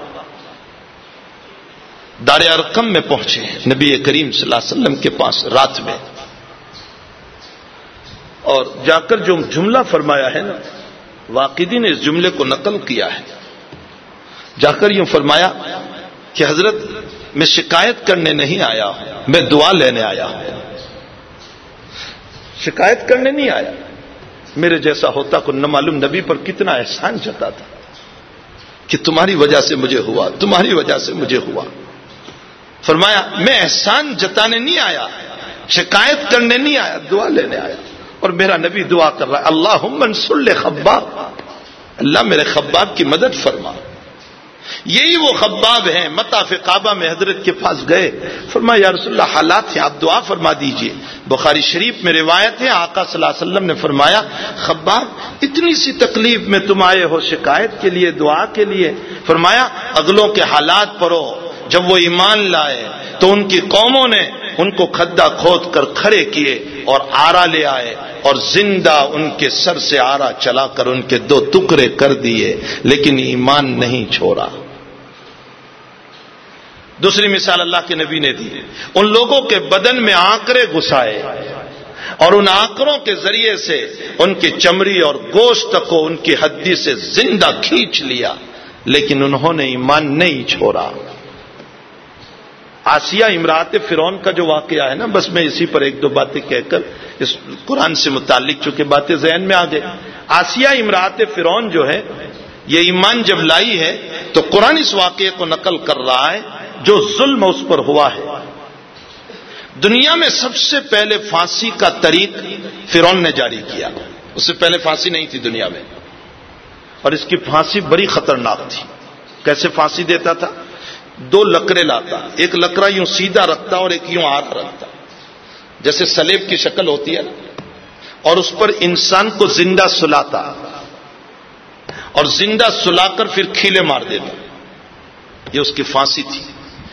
دار ارکم میں پہنچے نبی کریم صلی اللہ علیہ وسلم کے پاس رات میں۔ اور جا کر جو جملہ فرمایا ہے نا، واقعی نے اس جملے کو نقل کیا ہے۔ جا کر یوں فرمایا کہ حضرت، میں شکایت کرنے نہیں آیا، میں دعا لینے آیا۔ ہوں شکایت کرنے نہیں آیا۔ میرے جیسا ہوتا کو نہ معلوم نبی پر کتنا احسان جتا تھا۔ کہ تمہاری وجہ سے مجھے ہوا، تمہاری وجہ سے مجھے ہوا۔ فرمایا، میں احسان جتانے نہیں آیا، شکایت کرنے نہیں آیا، دعا لینے آیا۔ اور میرا نبی دعا کر رہا ہے اللہ منسل خباب۔ اللہ میرے خباب کی مدد فرما۔ یہی وہ خباب ہیں متاف کعبہ میں حضرت کے پاس گئے۔ فرما یا رسول اللہ، حالات ہیں، آپ دعا فرما دیجیے۔ بخاری شریف میں روایت ہے، آقا صلی اللہ علیہ وسلم نے فرمایا، خباب، اتنی سی تکلیف میں تم آئے ہو شکایت کے لیے، دعا کے لیے۔ فرمایا، اگلوں کے حالات پرو جب وہ ایمان لائے تو ان کی قوموں نے ان کو کھدا کھود کر کھڑے کیے اور آرا لے آئے اور زندہ ان کے سر سے آرا چلا کر ان کے دو ٹکڑے کر دیے، لیکن ایمان نہیں چھوڑا۔ دوسری مثال اللہ کے نبی نے دی۔ ان لوگوں کے بدن میں آکرے گسائے اور ان آکروں کے ذریعے سے ان کی چمڑی اور گوشت کو ان کی ہڈی سے زندہ کھینچ لیا، لیکن انہوں نے ایمان نہیں چھوڑا۔ آسیہ امراط فرون کا جو واقعہ ہے نا، بس میں اسی پر ایک دو باتیں کہہ کر اس قرآن سے متعلق چونکہ باتیں ذہن میں آ گئے۔ آسیہ امراط فرون جو ہے، یہ ایمان جب لائی ہے تو قرآن اس واقعے کو نقل کر رہا ہے جو ظلم اس پر ہوا ہے۔ دنیا میں سب سے پہلے پھانسی کا طریق فرون نے جاری کیا۔ اس سے پہلے پھانسی نہیں تھی دنیا میں۔ اور اس کی پھانسی بڑی خطرناک تھی۔ کیسے پھانسی دیتا تھا؟ دو لکڑے لاتا، ایک لکڑا یوں سیدھا رکھتا اور ایک یوں آگ رکھتا۔ جیسے سلیب کی شکل ہوتی ہے اور اس پر انسان کو زندہ سلاتا۔ اور زندہ سلا کر پھر کھیلے مار دیتا۔ یہ اس کی پھانسی تھی۔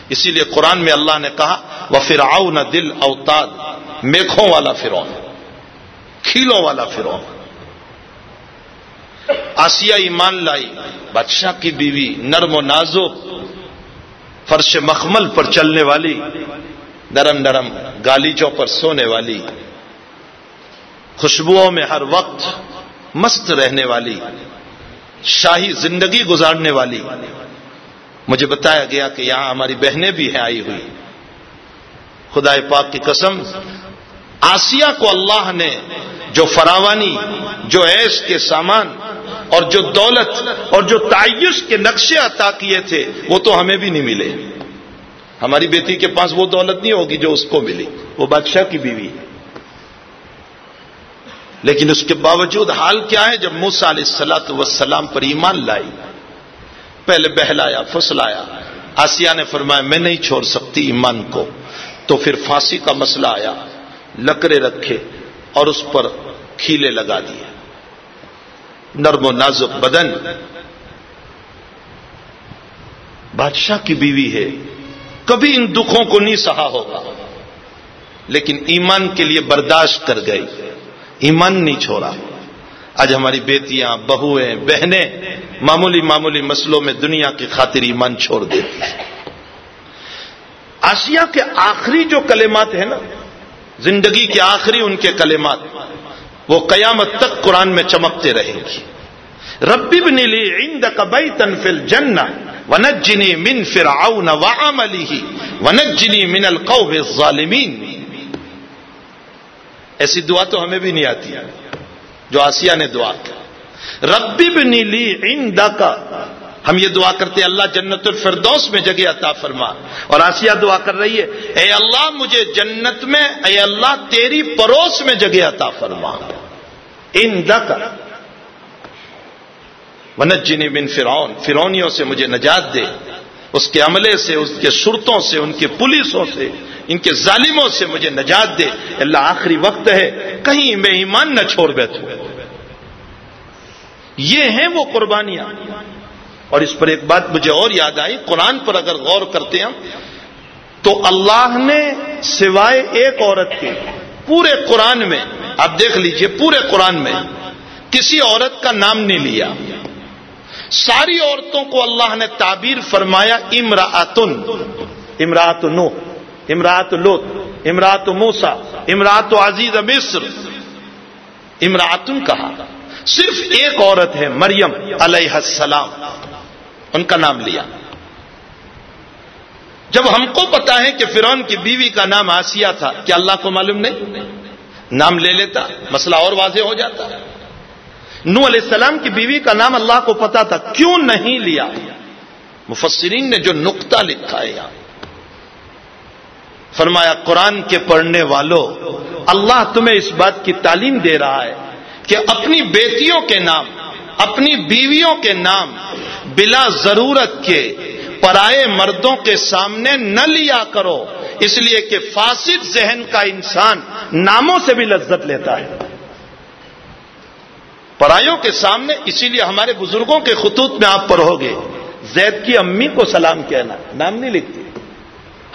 اسی لیے قرآن میں اللہ نے کہا وہ فراؤ نہ دل اوتاد، میکھوں والا فرون کھیلوں والا فرون آسیہ ایمان لائی، بادشاہ کی بیوی، نرم و نازک فرش مخمل پر چلنے والی، نرم نرم گالیچوں پر سونے والی، خوشبوؤں میں ہر وقت مست رہنے والی، شاہی زندگی گزارنے والی۔ مجھے بتایا گیا کہ یہاں ہماری بہنیں بھی ہیں، آئی ہوئی۔ خدا پاک کی قسم، آسیہ کو اللہ نے جو فراوانی، جو ایش کے سامان اور جو دولت اور جو تعیش کے نقشے عطا کیے تھے، وہ تو ہمیں بھی نہیں ملے۔ ہماری بیٹی کے پاس وہ دولت نہیں ہوگی جو اس کو ملی وہ بادشاہ کی بیوی ہے۔ لیکن اس کے باوجود حال کیا ہے؟ جب موسا علیہ السلاۃ وسلام پر ایمان لائی، پہلے بہلایا فسلایا آسیہ نے فرمایا، میں نہیں چھوڑ سکتی ایمان کو۔ تو پھر پھانسی کا مسئلہ آیا، لکڑے رکھے اور اس پر کھیلے لگا دیے۔ نرم و نازک بدن بادشاہ کی بیوی ہے، کبھی ان دکھوں کو نہیں سہا ہوگا۔ لیکن ایمان کے لیے برداشت کر گئی۔ ایمان نہیں چھوڑا۔ آج ہماری بیٹیاں بہویں بہنیں معمولی معمولی مسلوں میں دنیا کی خاطر ایمان چھوڑ دیتی آسیہ کے آخری جو کلمات ہیں نا، زندگی کے آخری ان کے کلمات وہ قیامت تک قرآن میں چمکتے رہیں گی ربی بن لی عند کبئی تنفل جن ونجنی من فرعون وعمله ونجنی من القوم الظالمین۔ ایسی دعا تو ہمیں بھی نہیں آتی، جو آسیہ نے دعا کی۔ ربی بن لی عند کا ہم یہ دعا کرتے اللہ جنت الفردوس میں جگہ عطا فرما۔ اور آسیہ دعا کر رہی ہے، اے اللہ مجھے جنت میں، اے اللہ تیری پروس میں جگہ عطا فرما۔ ان کا ونجنی بن فرعون فرونیوں سے مجھے نجات دے۔ اس کے عملے سے، اس کے شرطوں سے، ان کے پولیسوں سے، ان کے ظالموں سے مجھے نجات دے۔ اللہ، آخری وقت ہے، کہیں میں ایمان نہ چھوڑ بیٹھوں۔ یہ ہیں وہ قربانیاں۔ اور اس پر ایک بات مجھے اور یاد آئی، قرآن پر اگر غور کرتے ہیں تو اللہ نے سوائے ایک عورت کے پورے قرآن میں، آپ دیکھ لیجیے پورے قرآن میں، کسی عورت کا نام نہیں لیا۔ ساری عورتوں کو اللہ نے تعبیر فرمایا امراطن امراط نو امراط لوت امراط موسا امراط عزیز مصر امراطن کہا۔ صرف ایک عورت ہے، مریم علیہ السلام۔ ان کا نام لیا۔ جب ہم کو پتا ہے کہ فرون کی بیوی کا نام آسیہ تھا، کیا اللہ کو معلوم نہیں؟ نام لے لیتا، مسئلہ اور واضح ہو جاتا۔ نو علیہ السلام کی بیوی کا نام اللہ کو پتا تھا، کیوں نہیں لیا؟ مفسرین نے جو نقطہ لکھا ہے یہاں، فرمایا، قرآن کے پڑھنے والوں اللہ تمہیں اس بات کی تعلیم دے رہا ہے کہ اپنی بیٹیوں کے نام، اپنی بیویوں کے نام بلا ضرورت کے پرائے مردوں کے سامنے نہ لیا کرو، اس لیے کہ فاسد ذہن کا انسان ناموں سے بھی لذت لیتا ہے۔ پرایوں کے سامنے اسی لیے ہمارے بزرگوں کے خطوط میں آپ پڑھو گے زید کی امی کو سلام کہنا، نام نہیں لکھتی۔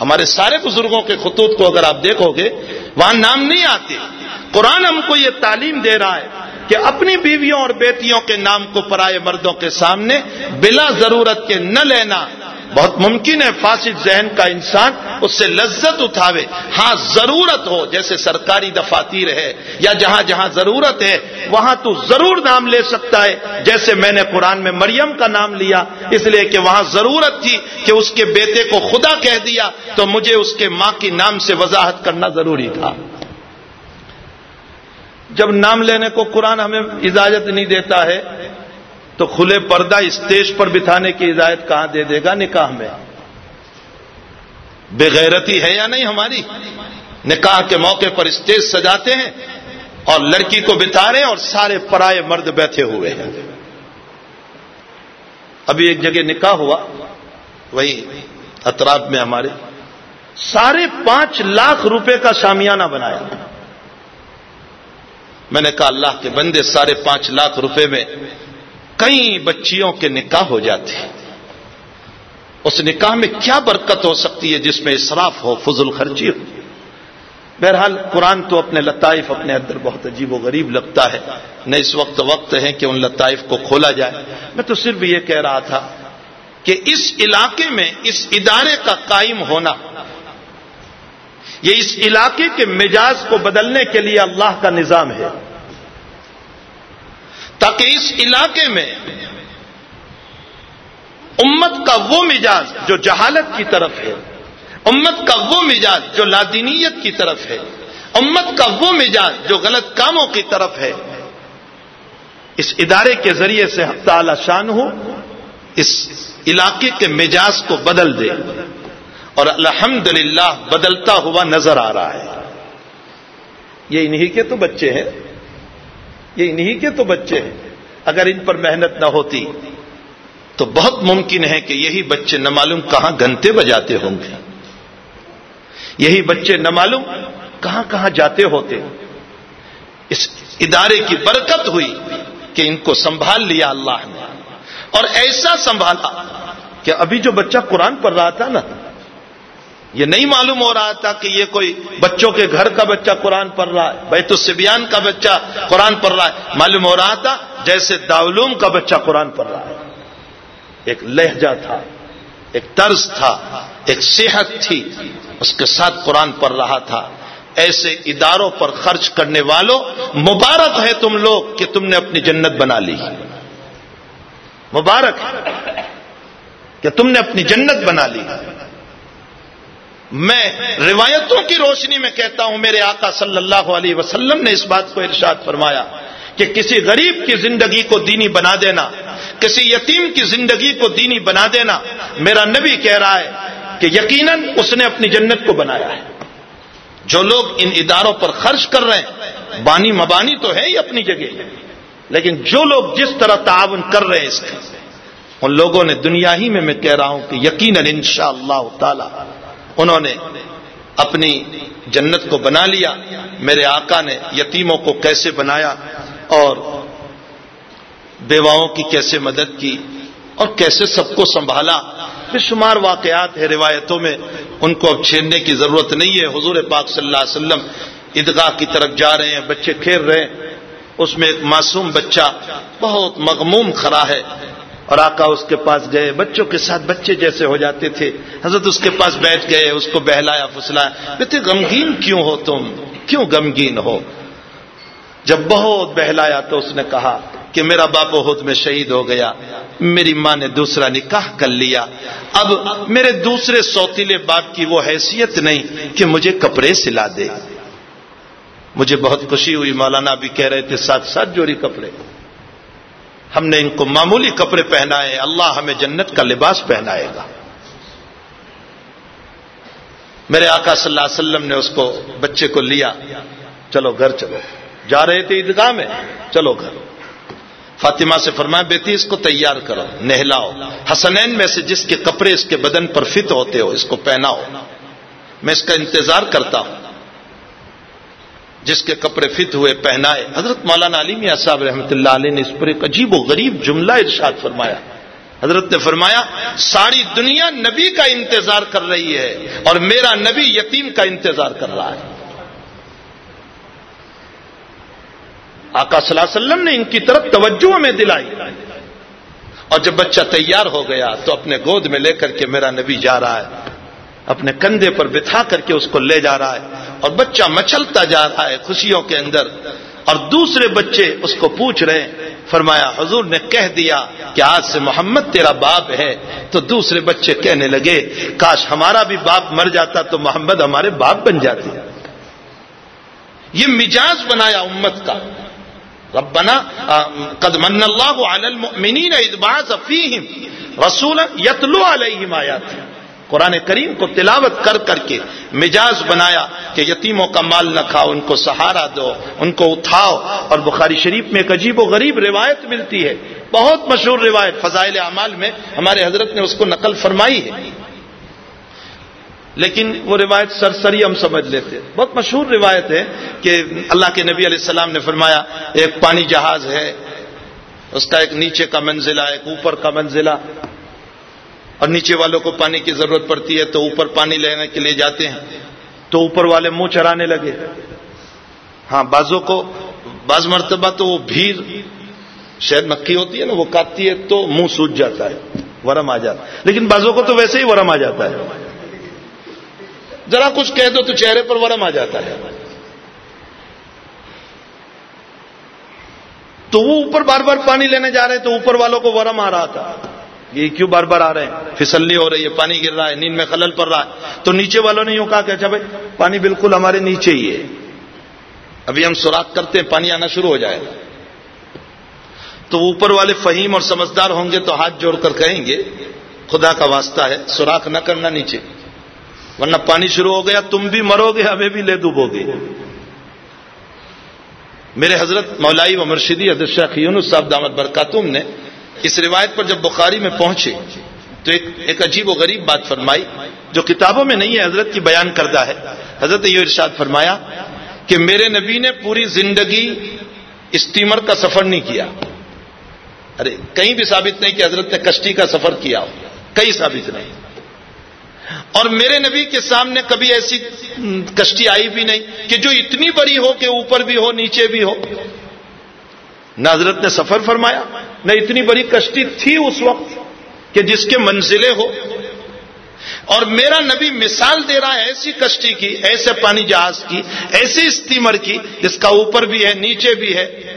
ہمارے سارے بزرگوں کے خطوط کو اگر آپ دیکھو گے، وہاں نام نہیں آتے۔ قرآن ہم کو یہ تعلیم دے رہا ہے۔ کہ اپنی بیویوں اور بیٹیوں کے نام کو پرائے مردوں کے سامنے بلا ضرورت کے نہ لینا۔ بہت ممکن ہے فاسد ذہن کا انسان اس سے لذت اٹھاوے۔ ہاں ضرورت ہو، جیسے سرکاری دفاتر ہے یا جہاں جہاں ضرورت ہے، وہاں تو ضرور نام لے سکتا ہے۔ جیسے میں نے قرآن میں مریم کا نام لیا، اس لیے کہ وہاں ضرورت تھی کہ اس کے بیٹے کو خدا کہہ دیا تو مجھے اس کے ماں کی نام سے وضاحت کرنا ضروری تھا۔ جب نام لینے کو قرآن ہمیں اجازت نہیں دیتا ہے، تو کھلے پردہ اسٹیج پر بٹھانے کی اجازت کہاں دے دے گا؟ نکاح میں۔ بےغیرتی ہے یا نہیں ہماری؟ نکاح کے موقع پر اسٹیج سجاتے ہیں اور لڑکی کو بتا رہے ہیں اور سارے پرائے مرد بیٹھے ہوئے ہیں۔ ابھی ایک جگہ نکاح ہوا، وہی اطراف میں ہمارے۔ سارے پانچ لاکھ روپے کا شامیانہ بنایا۔ میں نے کہا اللہ کے بندے سارے پانچ لاکھ روپے میں کئی بچیوں کے نکاح ہو جاتے اس نکاح میں کیا برکت ہو سکتی ہے جس میں اسراف ہو، فضل خرچی ہو۔ بہرحال قرآن تو اپنے لطائف اپنے اندر بہت عجیب و غریب لگتا ہے۔ نہ اس وقت وقت ہے کہ ان لطائف کو کھولا جائے۔ میں تو صرف یہ کہہ رہا تھا کہ اس علاقے میں اس ادارے کا قائم ہونا یہ اس علاقے کے مزاج کو بدلنے کے لیے اللہ کا نظام ہے۔ تاکہ اس علاقے میں امت کا وہ مزاج جو جہالت کی طرف ہے، امت کا وہ مزاج جو لادینیت کی طرف ہے، امت کا وہ مزاج جو غلط کاموں کی طرف ہے۔ اس ادارے کے ذریعے سے تعالی شان ہو، اس علاقے کے مزاج کو بدل دے۔ اور الحمد بدلتا ہوا نظر آ رہا ہے۔ یہ انہی کے تو بچے ہیں۔ یہ انہی کے تو بچے ہیں۔ اگر ان پر محنت نہ ہوتی تو بہت ممکن ہے کہ یہی بچے نہ معلوم کہاں گھنٹے بجاتے ہوں گے۔ یہی بچے نہ معلوم کہاں کہاں جاتے ہوتے۔ اس ادارے کی برکت ہوئی کہ ان کو سنبھال لیا اللہ نے۔ اور ایسا سنبھالا کہ ابھی جو بچہ قرآن پڑھ رہا تھا نا یہ نہیں معلوم ہو رہا تھا کہ یہ کوئی بچوں کے گھر کا بچہ قرآن پڑھ رہا ہے، بیت السبیان کا بچہ قرآن پڑھ رہا ہے۔ معلوم ہو رہا تھا جیسے داولوم کا بچہ قرآن پڑھ رہا ہے۔ ایک لہجہ تھا، ایک طرز تھا، ایک صحت تھی۔ اس کے ساتھ قرآن پڑھ رہا تھا۔ ایسے اداروں پر خرچ کرنے والوں، مبارک ہے تم لوگ کہ تم نے اپنی جنت بنا لی۔ مبارک ہے کہ تم نے اپنی جنت بنا لی۔ میں روایتوں کی روشنی میں کہتا ہوں، میرے آقا صلی اللہ علیہ وسلم نے اس بات کو ارشاد فرمایا کہ کسی غریب کی زندگی کو دینی بنا دینا، کسی یتیم کی زندگی کو دینی بنا دینا، میرا نبی کہہ رہا ہے کہ یقیناً اس نے اپنی جنت کو بنایا ہے۔ جو لوگ ان اداروں پر خرچ کر رہے ہیں، بانی مبانی تو ہے ہی اپنی جگہ، لیکن جو لوگ جس طرح تعاون کر رہے ہیں اس کا ان لوگوں نے دنیا ہی میں میں کہہ رہا ہوں کہ یقیناً ان شاء اللہ تعالی انہوں نے اپنی جنت کو بنا لیا، میرے آقا نے یتیموں کو کیسے بنایا اور بیواؤں کی کیسے مدد کی اور کیسے سب کو سنبھالا۔ بے شمار واقعات ہے روایتوں میں، ان کو اب چھیڑنے کی ضرورت نہیں ہے۔ حضور پاک صلی اللہ علیہ وسلم عیدگاہ کی طرف جا رہے ہیں، بچے کھیل رہے ہیں۔ اس میں ایک معصوم بچہ بہت مغموم کھڑا ہے۔ اور آقا اس کے پاس گئے، بچوں کے ساتھ بچے جیسے ہو جاتے تھے۔ حضرت اس کے پاس بیٹھ گئے، اس کو بہلایا فسلایا بیٹے غمگین کیوں ہو تم؟ کیوں غمگین ہو؟ جب بہت بہلایا تو اس نے کہا کہ میرا باپ خود میں شہید ہو گیا، میری ماں نے دوسرا نکاح کر لیا۔ اب میرے دوسرے سوتیلے باپ کی وہ حیثیت نہیں کہ مجھے کپڑے سلا دے۔ مجھے بہت خوشی ہوئی، مولانا بھی کہہ رہے تھے، ساتھ ساتھ جوڑی کپڑے۔ ہم نے ان کو معمولی کپڑے پہنائے، اللہ ہمیں جنت کا لباس پہنائے گا۔ میرے آقا صلی اللہ علیہ وسلم نے اس کو، بچے کو لیا۔ چلو گھر چلو۔ جا رہے تھے عیدگاہ میں۔ چلو گھر۔ فاطمہ سے فرمایا، بیٹی، اس کو تیار کرو، نہلاؤ۔ حسنین میں سے جس کے کپڑے اس کے بدن پر فت ہوتے ہو، اس کو پہناؤ۔ میں اس کا انتظار کرتا ہوں۔ جس کے کپڑے فت ہوئے پہنائے۔ حضرت مولانا علی میاں صاحب رحمۃ اللہ علیہ نے اس پر ایک عجیب و غریب جملہ ارشاد فرمایا۔ حضرت نے فرمایا، ساری دنیا نبی کا انتظار کر رہی ہے اور میرا نبی یتیم کا انتظار کر رہا ہے۔ آقا صلی اللہ علیہ وسلم نے ان کی طرف توجہ میں دلائی۔ اور جب بچہ تیار ہو گیا تو اپنے گود میں لے کر کے میرا نبی جا رہا ہے۔ اپنے کندھے پر بٹھا کر کے اس کو لے جا رہا ہے اور بچہ مچلتا جا رہا ہے خوشیوں کے اندر اور دوسرے بچے اس کو پوچھ رہے فرمایا، حضور نے کہہ دیا کہ آج سے محمد تیرا باپ ہے۔ تو دوسرے بچے کہنے لگے، کاش ہمارا بھی باپ مر جاتا تو محمد ہمارے باپ بن جاتے یہ مجاز بنایا امت کا۔ ربنا قد من اللہ علی المؤمنین اذ بعث فیہم رسولا یتلو علیہم آیات قرآن کریم کو تلاوت کر کر کے مجاز بنایا کہ یتیموں کا مال نہ کھاؤ، ان کو سہارا دو، ان کو اٹھاؤ۔ اور بخاری شریف میں ایک عجیب و غریب روایت ملتی ہے، بہت مشہور روایت فضائل اعمال میں ہمارے حضرت نے اس کو نقل فرمائی ہے۔ لیکن وہ روایت سرسری ہم سمجھ لیتے بہت مشہور روایت ہے کہ اللہ کے نبی علیہ السلام نے فرمایا، ایک پانی جہاز ہے، اس کا ایک نیچے کا منزلہ، ایک اوپر کا منزلہ۔ اور نیچے والوں کو پانی کی ضرورت پڑتی ہے تو اوپر پانی لینے کے لیے جاتے ہیں تو اوپر والے منہ چرانے لگے ہاں بازوں کو، بعض مرتبہ تو وہ بھیڑ شاید مکھی ہوتی ہے نا، وہ کاٹتی ہے تو منہ سوج جاتا ہے، ورم آ جاتا ہے۔ لیکن بازوں کو تو ویسے ہی ورم آ جاتا ہے۔ ذرا کچھ کہہ دو تو چہرے پر ورم آ جاتا ہے۔ تو وہ اوپر بار بار پانی لینے جا رہے تو اوپر والوں کو ورم آ رہا تھا۔ یہ کیوں بار بار آ رہے ہیں؟ پھسلی ہو رہی ہے، پانی گر رہا ہے، نیند میں خلل پڑ رہا ہے۔ تو نیچے والوں نے یوں کہا کہ اچھا بھائی، پانی بالکل ہمارے نیچے ہی ہے۔ ابھی ہم سوراخ کرتے ہیں، پانی آنا شروع ہو جائے۔ گا تو اوپر والے فہیم اور سمجھدار ہوں گے تو ہاتھ جوڑ کر کہیں گے، خدا کا واسطہ ہے، سوراخ نہ کرنا نیچے۔ ورنہ پانی شروع ہو گیا، تم بھی مرو گے، ہمیں بھی لے ڈوبو گے۔ میرے حضرت مولائی و مرشدی حضرت شیخ یونس صاحب دامت برکاتم نے اس روایت پر جب بخاری میں پہنچے تو ایک ایک عجیب و غریب بات فرمائی جو کتابوں میں نہیں ہے، حضرت کی بیان کردہ ہے۔ حضرت یہ ارشاد فرمایا کہ میرے نبی نے پوری زندگی اسٹیمر کا سفر نہیں کیا۔ ارے، کہیں بھی ثابت نہیں کہ حضرت نے کشتی کا سفر کیا ہو۔ کہیں ثابت نہیں۔ اور میرے نبی کے سامنے کبھی ایسی کشتی آئی بھی نہیں کہ جو اتنی بڑی ہو کہ اوپر بھی ہو، نیچے بھی ہو۔ نہ حضرت نے سفر فرمایا۔ نہ اتنی بڑی کشتی تھی اس وقت کہ جس کے منزلیں ہو۔ اور میرا نبی مثال دے رہا ہے ایسی کشتی کی، ایسے پانی جہاز کی، ایسی اسٹیمر کی، جس کا اوپر بھی ہے، نیچے بھی ہے۔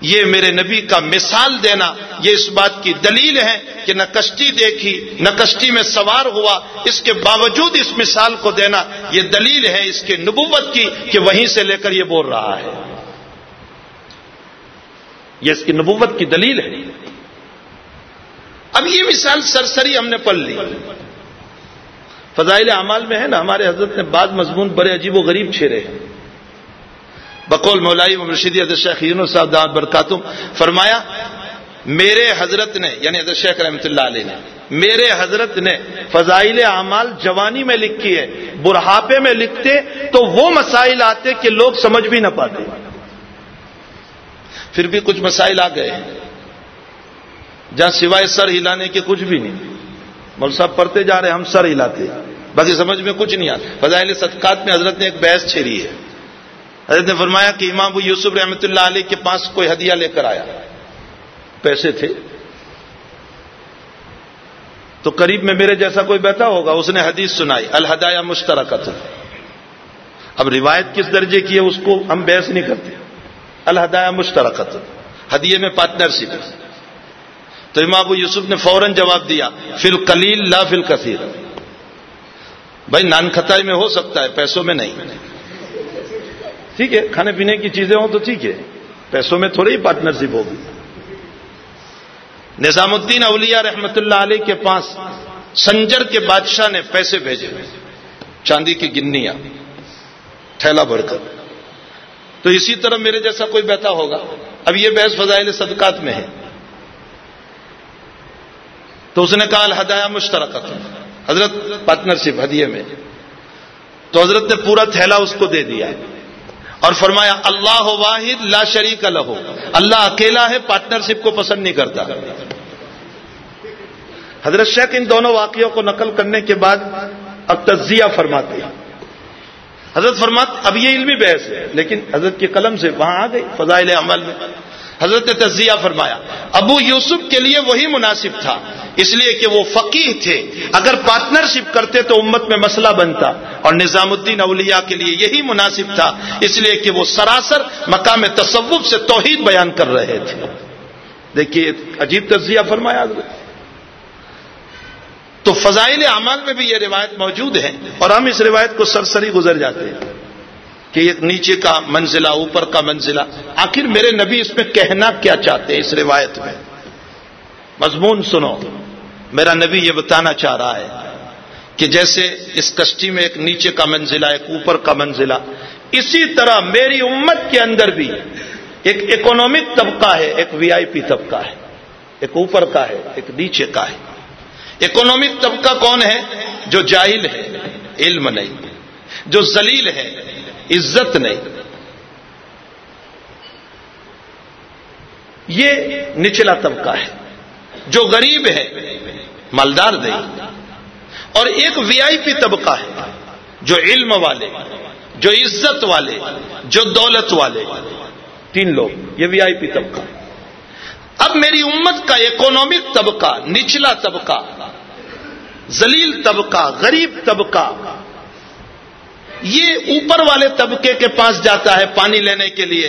یہ میرے نبی کا مثال دینا، یہ اس بات کی دلیل ہے کہ نہ کشتی دیکھی، نہ کشتی میں سوار ہوا۔ اس کے باوجود اس مثال کو دینا، یہ دلیل ہے اس کے نبوت کی کہ وہیں سے لے کر یہ بول رہا ہے۔ یہ اس کی نبوت کی دلیل ہے۔ اب یہ مثال سرسری ہم نے پڑھ لی۔ فضائل اعمال میں ہے نا، ہمارے حضرت نے بعض مضمون بڑے عجیب و غریب چھیرے ہیں۔ بقول مولائی و رشیدی حضرت شیخ یونس صاحب دعوت برکاتم فرمایا، میرے حضرت نے یعنی حضرت شیخ رحمۃ اللہ علیہ نے، میرے حضرت نے فضائل اعمال جوانی میں لکھی ہے بڑھاپے میں لکھتے تو وہ مسائل آتے کہ لوگ سمجھ بھی نہ پاتے۔ پھر بھی کچھ مسائل آ گئے۔ جہاں سوائے سر ہلانے کے کچھ بھی نہیں۔ مول صاحب پڑھتے جا رہے ہم سر ہلاتے باقی سمجھ میں کچھ نہیں آتا۔ فضائل صدقات میں حضرت نے ایک بحث چھیڑی ہے۔ حضرت نے فرمایا کہ امام ابو یوسف رحمۃ اللہ علیہ کے پاس کوئی ہدیہ لے کر آیا۔ پیسے تھے۔ تو قریب میں میرے جیسا کوئی بیٹھا ہوگا، اس نے حدیث سنائی الہدایا مشترکت اب روایت کس درجے کی ہے، اس کو ہم بحث نہیں کرتے۔ الہدایا مشترکت، ہدیے میں پارٹنرشپ تو امام ابو یوسف نے فوراً جواب دیا فل کلیل لا فل کثیر بھائی نان کھتائی میں ہو سکتا ہے، پیسوں میں نہیں۔ ٹھیک ہے، کھانے پینے کی چیزیں ہوں تو ٹھیک ہے، پیسوں میں تھوڑی ہی پارٹنرشپ ہوگی۔ نظام الدین اولیاء رحمت اللہ علیہ کے پاس سنجر کے بادشاہ نے پیسے بھیجے، چاندی کی گنیاں، ٹھیلا بھر کر۔ تو اسی طرح میرے جیسا کوئی بہتا ہوگا۔ اب یہ بحث فضائل صدقات میں ہے۔ تو اس نے کہا الہدایا مشترکت حضرت پارٹنرشپ ہدیے میں۔ تو حضرت نے پورا تھیلا اس کو دے دیا۔ اور فرمایا، اللہ واحد لا شریک لہو۔ اللہ اکیلا ہے پارٹنرشپ کو پسند نہیں کرتا۔ حضرت شیخ ان دونوں واقعوں کو نقل کرنے کے بعد اب تجزیہ فرماتے ہیں۔ حضرت فرمات، اب یہ علمی بحث ہے، لیکن حضرت کے قلم سے وہاں آ گئی، فضائل عمل میں۔ حضرت نے تجزیہ فرمایا، ابو یوسف کے لیے وہی مناسب تھا، اس لیے کہ وہ فقیر تھے۔ اگر پارٹنرشپ کرتے تو امت میں مسئلہ بنتا، اور نظام الدین اولیاء کے لیے یہی مناسب تھا، اس لیے کہ وہ سراسر مقام تصوف سے توحید بیان کر رہے تھے۔ دیکھیے، عجیب تجزیہ فرمایا حضرت۔ تو فضائل اعمال میں بھی یہ روایت موجود ہے اور ہم اس روایت کو سرسری گزر جاتے ہیں کہ ایک نیچے کا منزلہ، اوپر کا منزلہ۔ آخر میرے نبی اس میں کہنا کیا چاہتے ہیں اس روایت میں؟ مضمون سنو۔ میرا نبی یہ بتانا چاہ رہا ہے کہ جیسے اس کشتی میں ایک نیچے کا منزلہ، ایک اوپر کا منزلہ، اسی طرح میری امت کے اندر بھی ایک اکنامک طبقہ ہے، ایک وی آئی پی طبقہ ہے۔ ایک اوپر کا ہے، ایک نیچے کا ہے۔ اکنامک طبقہ کون ہے جو جاہل ہے، علم نہیں، جو زلیل ہے، عزت نہیں۔ یہ نچلا طبقہ ہے، جو غریب ہے، مالدار نہیں۔ اور ایک وی آئی پی طبقہ ہے، جو علم والے، جو عزت والے، جو دولت والے۔ تین لوگ، یہ وی آئی پی طبقہ ہے۔ اب میری امت کا اکنامک طبقہ، نچلا طبقہ زلیل طبقہ، غریب طبقہ، یہ اوپر والے طبقے کے پاس جاتا ہے پانی لینے کے لیے۔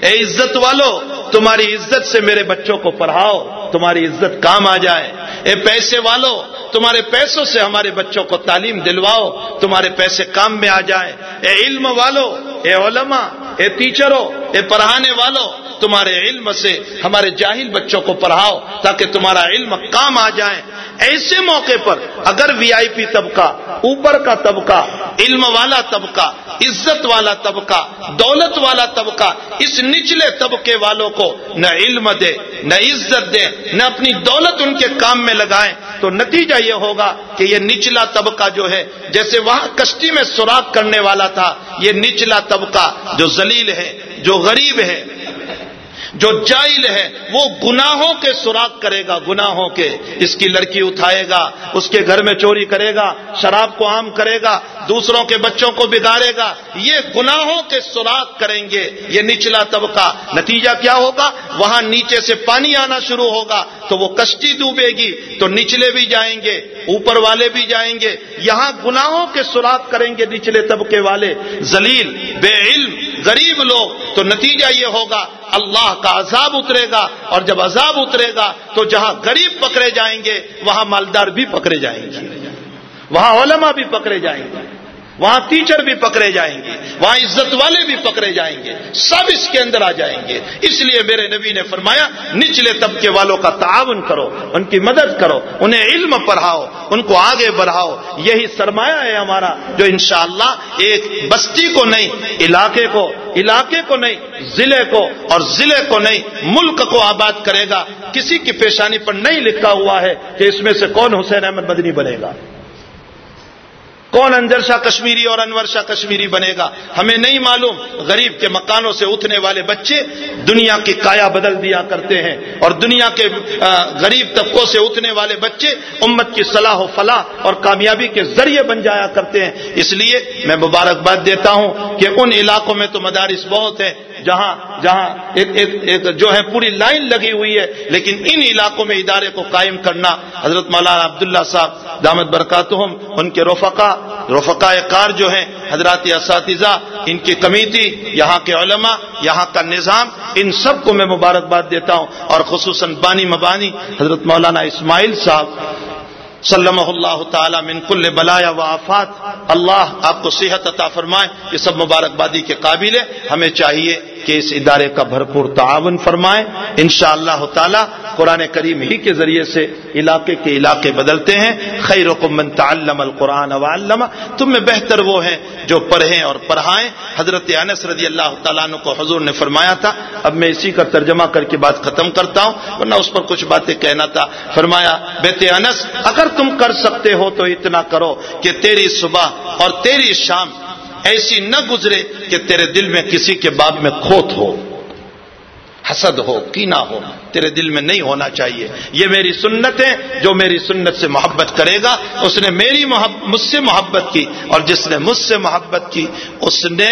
اے عزت والو، تمہاری عزت سے میرے بچوں کو پڑھاؤ، تمہاری عزت کام آ جائے۔ اے پیسے والو، تمہارے پیسوں سے ہمارے بچوں کو تعلیم دلواؤ، تمہارے پیسے کام میں آ جائیں۔ اے علم والو، اے علماء اے ٹیچروں اے پڑھانے والوں تمہارے علم سے، ہمارے جاہل بچوں کو پڑھاؤ تاکہ تمہارا علم کام آ جائے۔ ایسے موقع پر اگر وی آئی پی طبقہ، اوپر کا طبقہ، علم والا طبقہ، عزت والا طبقہ، دولت والا طبقہ، اس نچلے طبقے والوں کو نہ علم دے، نہ عزت دے، نہ اپنی دولت ان کے کام میں لگائیں تو نتیجہ یہ ہوگا کہ یہ نچلا طبقہ جو ہے، جیسے وہاں کشتی میں سوراخ کرنے والا تھا، یہ نچلا طبقہ جو ذلیل ہے، جو غریب ہے۔ جو جائل ہے وہ گناہوں کے سراغ کرے گا، گناہوں کے۔ اس کی لڑکی اٹھائے گا، اس کے گھر میں چوری کرے گا، شراب کو عام کرے گا، دوسروں کے بچوں کو بگاڑے گا۔ یہ گناہوں کے سراغ کریں گے۔ یہ نچلا طبقہ۔ نتیجہ کیا ہوگا؟ وہاں نیچے سے پانی آنا شروع ہوگا۔ تو وہ کشتی ڈوبے گی، تو نچلے بھی جائیں گے، اوپر والے بھی جائیں گے۔ یہاں گناہوں کے سراغ کریں گے نچلے طبقے والے۔ زلیل بے علم، غریب لوگ۔ تو نتیجہ یہ ہوگا، اللہ کا عذاب اترے گا اور جب عذاب اترے گا تو جہاں غریب پکڑے جائیں گے، وہاں مالدار بھی پکڑے جائیں گے۔ وہاں علماء بھی پکڑے جائیں گے۔ وہاں ٹیچر بھی پکڑے جائیں گے، وہاں عزت والے بھی پکڑے جائیں گے، سب اس کے اندر آ جائیں گے۔ اس لیے میرے نبی نے فرمایا، نچلے طبقے والوں کا تعاون کرو، ان کی مدد کرو، انہیں علم پڑھاؤ، ان کو آگے بڑھاؤ۔ یہی سرمایہ ہے ہمارا، جو انشاءاللہ ایک بستی کو نہیں، علاقے کو علاقے کو نہیں، ضلع کو اور ضلع کو نہیں، ملک کو آباد کرے گا۔ کسی کی پیشانی پر نہیں لکھا ہوا ہے کہ اس میں سے کون حسین احمد مدنی بنے گا۔ کون انجر شاہ کشمیری اور انور شاہ کشمیری بنے گا؟ ہمیں نہیں معلوم۔ غریب کے مکانوں سے اٹھنے والے بچے دنیا کی کایا بدل دیا کرتے ہیں اور دنیا کے غریب طبقوں سے اٹھنے والے بچے امت کی صلاح و فلاح اور کامیابی کے ذریعے بن جایا کرتے ہیں۔ اس لیے میں مبارکباد دیتا ہوں کہ ان علاقوں میں تو مدارس بہت ہیں جہاں جہاں ایک ایک ایک جو ہے پوری لائن لگی ہوئی ہے، لیکن ان علاقوں میں ادارے کو قائم کرنا حضرت مولانا عبداللہ صاحب دامت برکاتہم، ان کے رفقا رفقاء کار جو ہیں، حضرات اساتذہ، ان کی کمیٹی، یہاں کے علماء، یہاں کا نظام، ان سب کو میں مبارکباد دیتا ہوں اور خصوصاً بانی مبانی، حضرت مولانا اسماعیل صاحب صلی اللہ تعالیٰ من کل بلایا و آفات. اللہ آپ کو صحت عطا فرمائے یہ سب مبارکبادی کے قابل ہے. ہمیں چاہیے کہ اس ادارے کا بھرپور تعاون فرمائیں ان شاء اللہ تعالی قرآن کریم ہی کے ذریعے سے علاقے کے علاقے بدلتے ہیں. خیر من تعلم القرآن وعلم تم میں بہتر وہ ہیں جو پڑھیں اور پڑھائیں. حضرت انس رضی اللہ تعالیٰ عنہ کو حضور نے فرمایا تھا. اب میں اسی کا ترجمہ کر کے بات ختم کرتا ہوں، ورنہ اس پر کچھ باتیں کہنا تھا. فرمایا بیت انس، اگر تم کر سکتے ہو تو اتنا کرو کہ تیری صبح اور تیری شام ایسی نہ گزرے کہ تیرے دل میں کسی کے باب میں کھوت ہو۔ حسد ہو کینا ہو، تیرے دل میں نہیں ہونا چاہیے۔ یہ میری سنت ہے جو میری سنت سے محبت کرے گا، اس نے میری محبت مجھ سے محبت کی۔ اور جس نے مجھ سے محبت کی، اس نے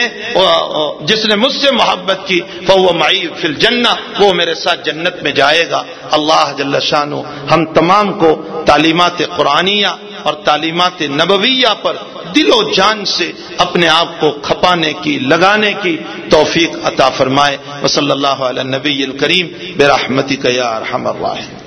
جس نے مجھ سے محبت کی وہ مائی فل جنا وہ میرے ساتھ جنت میں جائے گا۔ اللہ جل شانو ہم تمام کو تعلیمات قرآنیہ اور تعلیمات نبویہ پر دل و جان سے اپنے آپ کو کھپانے کی، لگانے کی توفیق عطا فرمائے۔ وصلی اللہ علیہ نبی الکریم بے رحمتی کا یا ارحم الراحمین۔